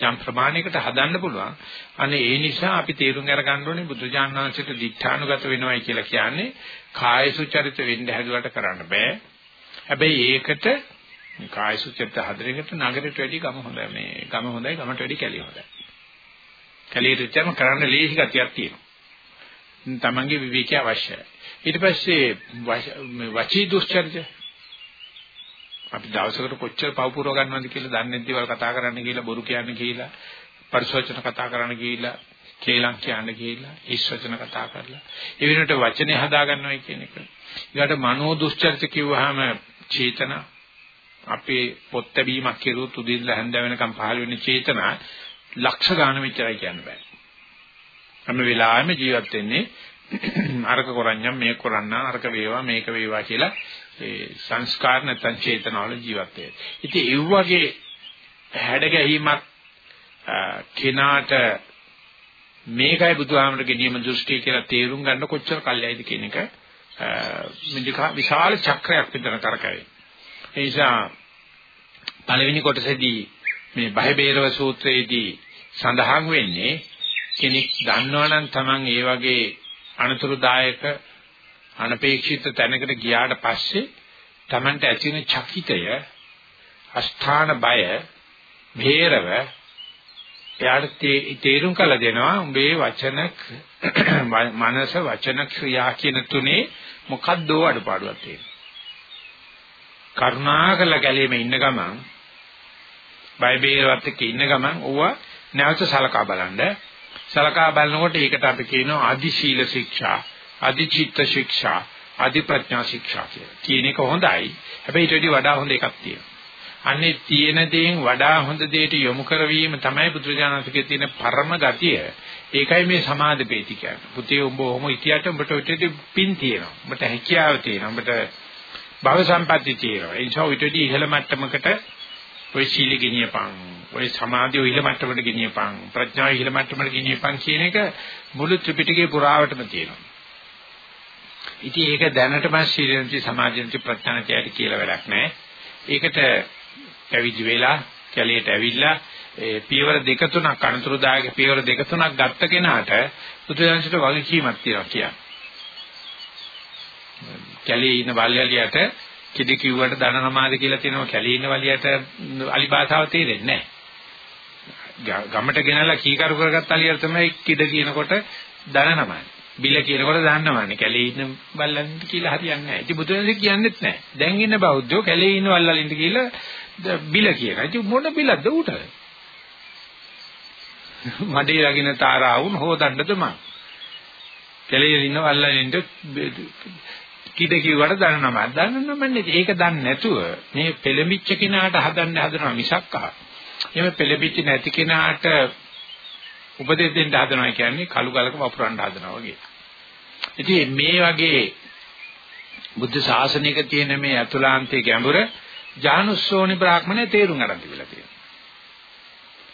යම් ප්‍රමාණයකට හදන්න පුළුවන්. අනේ ඒ නිසා අපි තේරුම් අරගන්න ඕනේ බුදුජානනාංශයට දිඨානුගත වෙනවයි කියලා කියන්නේ කාය සුචරිත වෙන්න හැදුවට කරන්න බෑ. හැබැයි ඒකට කාය සුචරිත හදරෙකට නගරයට වැඩි ගම හොඳයි මේ ගම හොඳයි ගමට වැඩි කැලිය හොඳයි. කැලියට ඉච්චම කරන්න ලේසි ගතියක් තියෙනවා. තමන්ගේ විවේකී අවශ්‍යයි. ඊට පස්සේ වචී දුස්චරිත අපි දවසකට කොච්චර පව පුරව ගන්නවද කියලා දන්නේ නැති දේවල් කතා කරන්න කියලා බොරු කියන්න කියලා පරිසවචන කතා කරන්න කියලා කේලම් කියන්න කියලා ඊශ්වචන කතා කරලා. ඒ වෙනකොට වචනේ හදා ගන්නවයි කියන එක. ඊට මනෝ දුස්චරිත කිව්වහම චේතන. අපේ පොත් බැීමක් කෙරුවොත් උදේින්ලා හැන්ද වෙනකම් පහළ වෙන චේතනා. ලක්ෂ ගාන මෙච්චරයි කියන්න බෑ. හැම වෙලාවෙම ජීවත් වෙන්නේ <coughs> අරක කරන්නම් මේක කරන්න අරක වේවා මේක වේවා කියලා ඒ සංස්කාර නැත්නම් චේතනාවල ජීවත් වෙයි. ඉතින් ඒ වගේ හැඩ ගැහිමක් කෙනාට මේකයි බුදුහාමරගේ නියම දෘෂ්ටි කියලා තේරුම් ගන්න කොච්චර කල්යයිද කියන එක විශාල චක්‍රයක් විතර කරකැවේ. ඒ නිසා පළවෙනි කොටසේදී මේ බයබේරව සූත්‍රයේදී සඳහන් වෙන්නේ කෙනෙක් දන්නවනම් Taman ඒ වගේ අනතුරුදායක අනපේක්ෂිත තැනකට ගියාට පස්සේ Tamanට ඇතිවෙන චකිතය අස්ථාන බය භේරව එයාට තේරුම් කළ දෙනවා උඹේ වචන මනස වචන ක්‍රියා කියන තුනේ මොකද්දෝ අඩපාඩුවක් තියෙනවා. කරුණාකර ගැලීම ඉන්න ගමන් බයිබේලවත් එක්ක ඉන්න ගමන් ඕවා නැවත සලකා බලන්න. සලකා බලනකොට ඒකට අපි කියනවා අදි ශීල ශික්ෂා, අදි චිත්ත ශික්ෂා, අදි ප්‍රඥා ශික්ෂා කියලා. කියන එක හොඳයි. හැබැයි ඊට වඩා හොඳ එකක් තියෙනවා. අන්නේ තියෙන දේෙන් වඩා හොඳ දෙයට යොමු කරවීම තමයි බුදුරජාණන්සේගේ තියෙන පරම ගතිය. ඒකයි මේ සමාධිපේති කියන්නේ. පුතේ උඹ ඔහොම ඉතියට උඹට ඔච්චර පින් තියෙනවා. උඹට හැකියාව තියෙනවා. උඹට භව සම්පatti තියෙනවා. ඒ නිසා ඊටදී ඉහළ මට්ටමකට ඔය සීල ගෙනියපන්. ඔය සමාධිය ඉහළ මට්ටමකට ගෙනියපන්. ප්‍රඥාව ඉහළ මට්ටමකට ගෙනියපන් කියන එක මුළු ත්‍රිපිටකේ පුරාවටම තියෙනවා. ඉතින් ඒක දැනටම ශීලන්ති සමාධියන්ති ප්‍රඥාන්තියට කියලා වැඩක් නැහැ. ඒකට පැවිදි වෙලා කැලේට ඇවිල්ලා ඒ පියවර දෙක තුනක් අනුතරදායක පියවර දෙක තුනක් ගත්ත කෙනාට බුදුදහමට වගකීමක් තියෙනවා කියන්නේ. කැලේ ඉන්න බල්යලියට කිඩි කිව්වට දන නමාද කියලා තියෙනවා කැලේ ඉන්න වලියට අලි භාෂාව තේරෙන්නේ නැහැ. ගමට ගෙනලා කීකරු කරගත්ත අලියට තමයි කිඩ කියනකොට දන නමන්නේ. බිල කියනකොට දන්නවන්නේ කැලේ ඉන්න බල්ලන්ට කියලා හරියන්නේ නැහැ. ඉතින් බුදුරජාණන් කියන්නේත් නැහැ. දැන් ඉන්න බෞද්ධයෝ කැලේ ඉන්න බල්ලන්ට කියලා බිල කියනවා. ඉතින් මොන බිලද උට? මඩේ රගින තාරා වුන් හොදන්නද මං. කැලේ ඉන්න බල්ලන්ට කිඩ කිව්වට දන්නවම දන්නවමන්නේ ඒක දන්නේ නැතුව මේ පෙළඹිච්ච කෙනාට හදන්න හදනවා මිසක් ආ. එහෙම පෙළඹිච්ච නැති කෙනාට උපදෙස් දෙන්න හදනවා කියන්නේ කළු ගලක වපුරන්න හදනවා වගේ. ඉතින් මේ වගේ බුද්ධ ශාසනයක තියෙන මේ අතුලාන්තයේ ගැඹුර ජානුස්සෝනි බ්‍රාහ්මණය තේරුම් ගන්න තිබිලා තියෙනවා.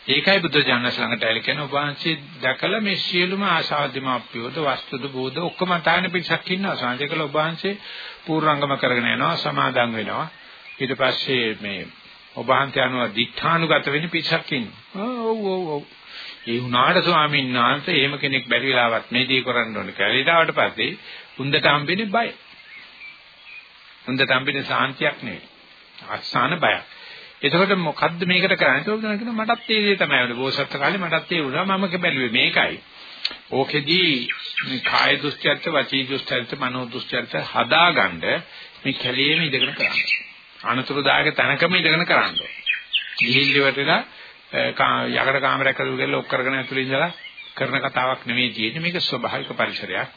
ඒකයි බුද්ධ ඥානස් ළඟට ඇවිල්ලා කියන ඔබ වහන්සේ දැකලා මේ සියලුම ආශාවදිම අප්පියෝද වස්තුද බෝධ ඔක්කොම තාන පිටසක් ඉන්නවා. සංජයකල ඔබ වහන්සේ පූර්ණංගම කරගෙන යනවා සමාදන් වෙනවා. ඊට පස්සේ මේ ඔබ වහන්සේ අනුව දිඨානුගත වෙන පිටසක් ඉන්නවා. ඔව් ඔව් ඔව්. ඒ වුණාට ස්වාමීන් වහන්සේ එහෙම කෙනෙක් බැරි වෙලාවත් මේ දේ කරන්න ඕනේ. කැලේට පස්සේ හුඳට හම්බෙන්නේ බය. හුඳට හම්බෙන්නේ සාන්තියක් නෙවෙයි. අස්සාන බයක්. එතකොට මොකද්ද මේකට කරන්නේ? ඒක කියන මටත් ඒ දේ තමයි වුනේ. බෝසත් කාලේ මටත් ඒ වුණා. මම බැලුවේ මේකයි. ඕකෙදී මේ කාය දුස්චර්ත, වචී දුස්චර්ත, මනෝ දුස්චර්ත හදාගන්න මේ කැලේම ඉඳගෙන කරන්නේ. අනතුරුදායක තැනකම ඉඳගෙන කරන්නේ. ගිහිල්ලි වටලා යකඩ කාමරයක් අදුව ගිහලා ඔක් කරගෙන ඇතුළේ ඉඳලා කරන කතාවක් නෙමෙයි තියෙන්නේ. මේක ස්වභාවික පරිසරයක්.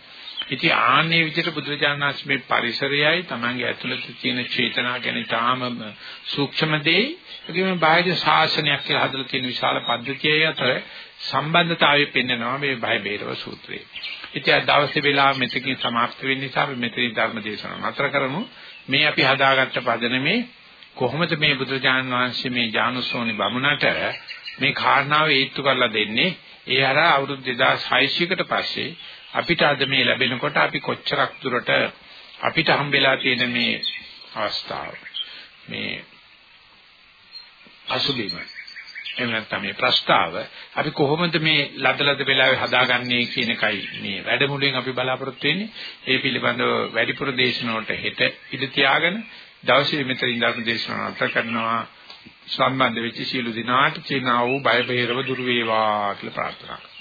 ඉතින් ආන්නේ විදිහට බුදුරජාණන් වහන්සේ මේ පරිසරයයි Tamange ඇතුළත තියෙන චේතනා ගැන තාම සූක්ෂම දෙයි ඒකම බාහිර ශාසනයක් කියලා හදලා තියෙන විශාල පද්ධතිය අතර සම්බන්ධතාවය පෙන්වනවා මේ බය බේරව සූත්‍රයේ. ඉතින් අද දවසේ වෙලාව මෙතකින් સમાપ્ત වෙන්න නිසා අපි මෙතනින් ධර්ම දේශනාව නතර කරමු. මේ අපි හදාගත්ත පදනමේ කොහොමද මේ බුදුරජාණන් වහන්සේ මේ ජානුසෝනි බමුණට මේ කාරණාව ඒත්තු කරලා දෙන්නේ? ඒ අර අවුරුදු 2600කට පස්සේ අපිට අද මේ ලැබෙනකොට අපි කොච්චරක් දුරට අපිට හම්බෙලා තියෙන මේ අවස්ථාව? මේ අසුබීම. එහෙම නැත්නම් මේ ප්‍රස්තාව අපි කොහොමද මේ ලදලද වෙලාවේ හදාගන්නේ කියන එකයි මේ වැඩමුළුවෙන් අපි බලාපොරොත්තු වෙන්නේ. ඒ පිළිබඳව වැඩිපුර දේශනාවට හෙට ඉඳ තියාගෙන දවසේ මෙතනින් ධර්ම දේශනාව අතර කරනවා. සම්බන්ධ වෙච්ච සියලු දිනාට චේනා වූ බය බේරව දුර වේවා කියලා ප්‍රාර්ථනා කරනවා.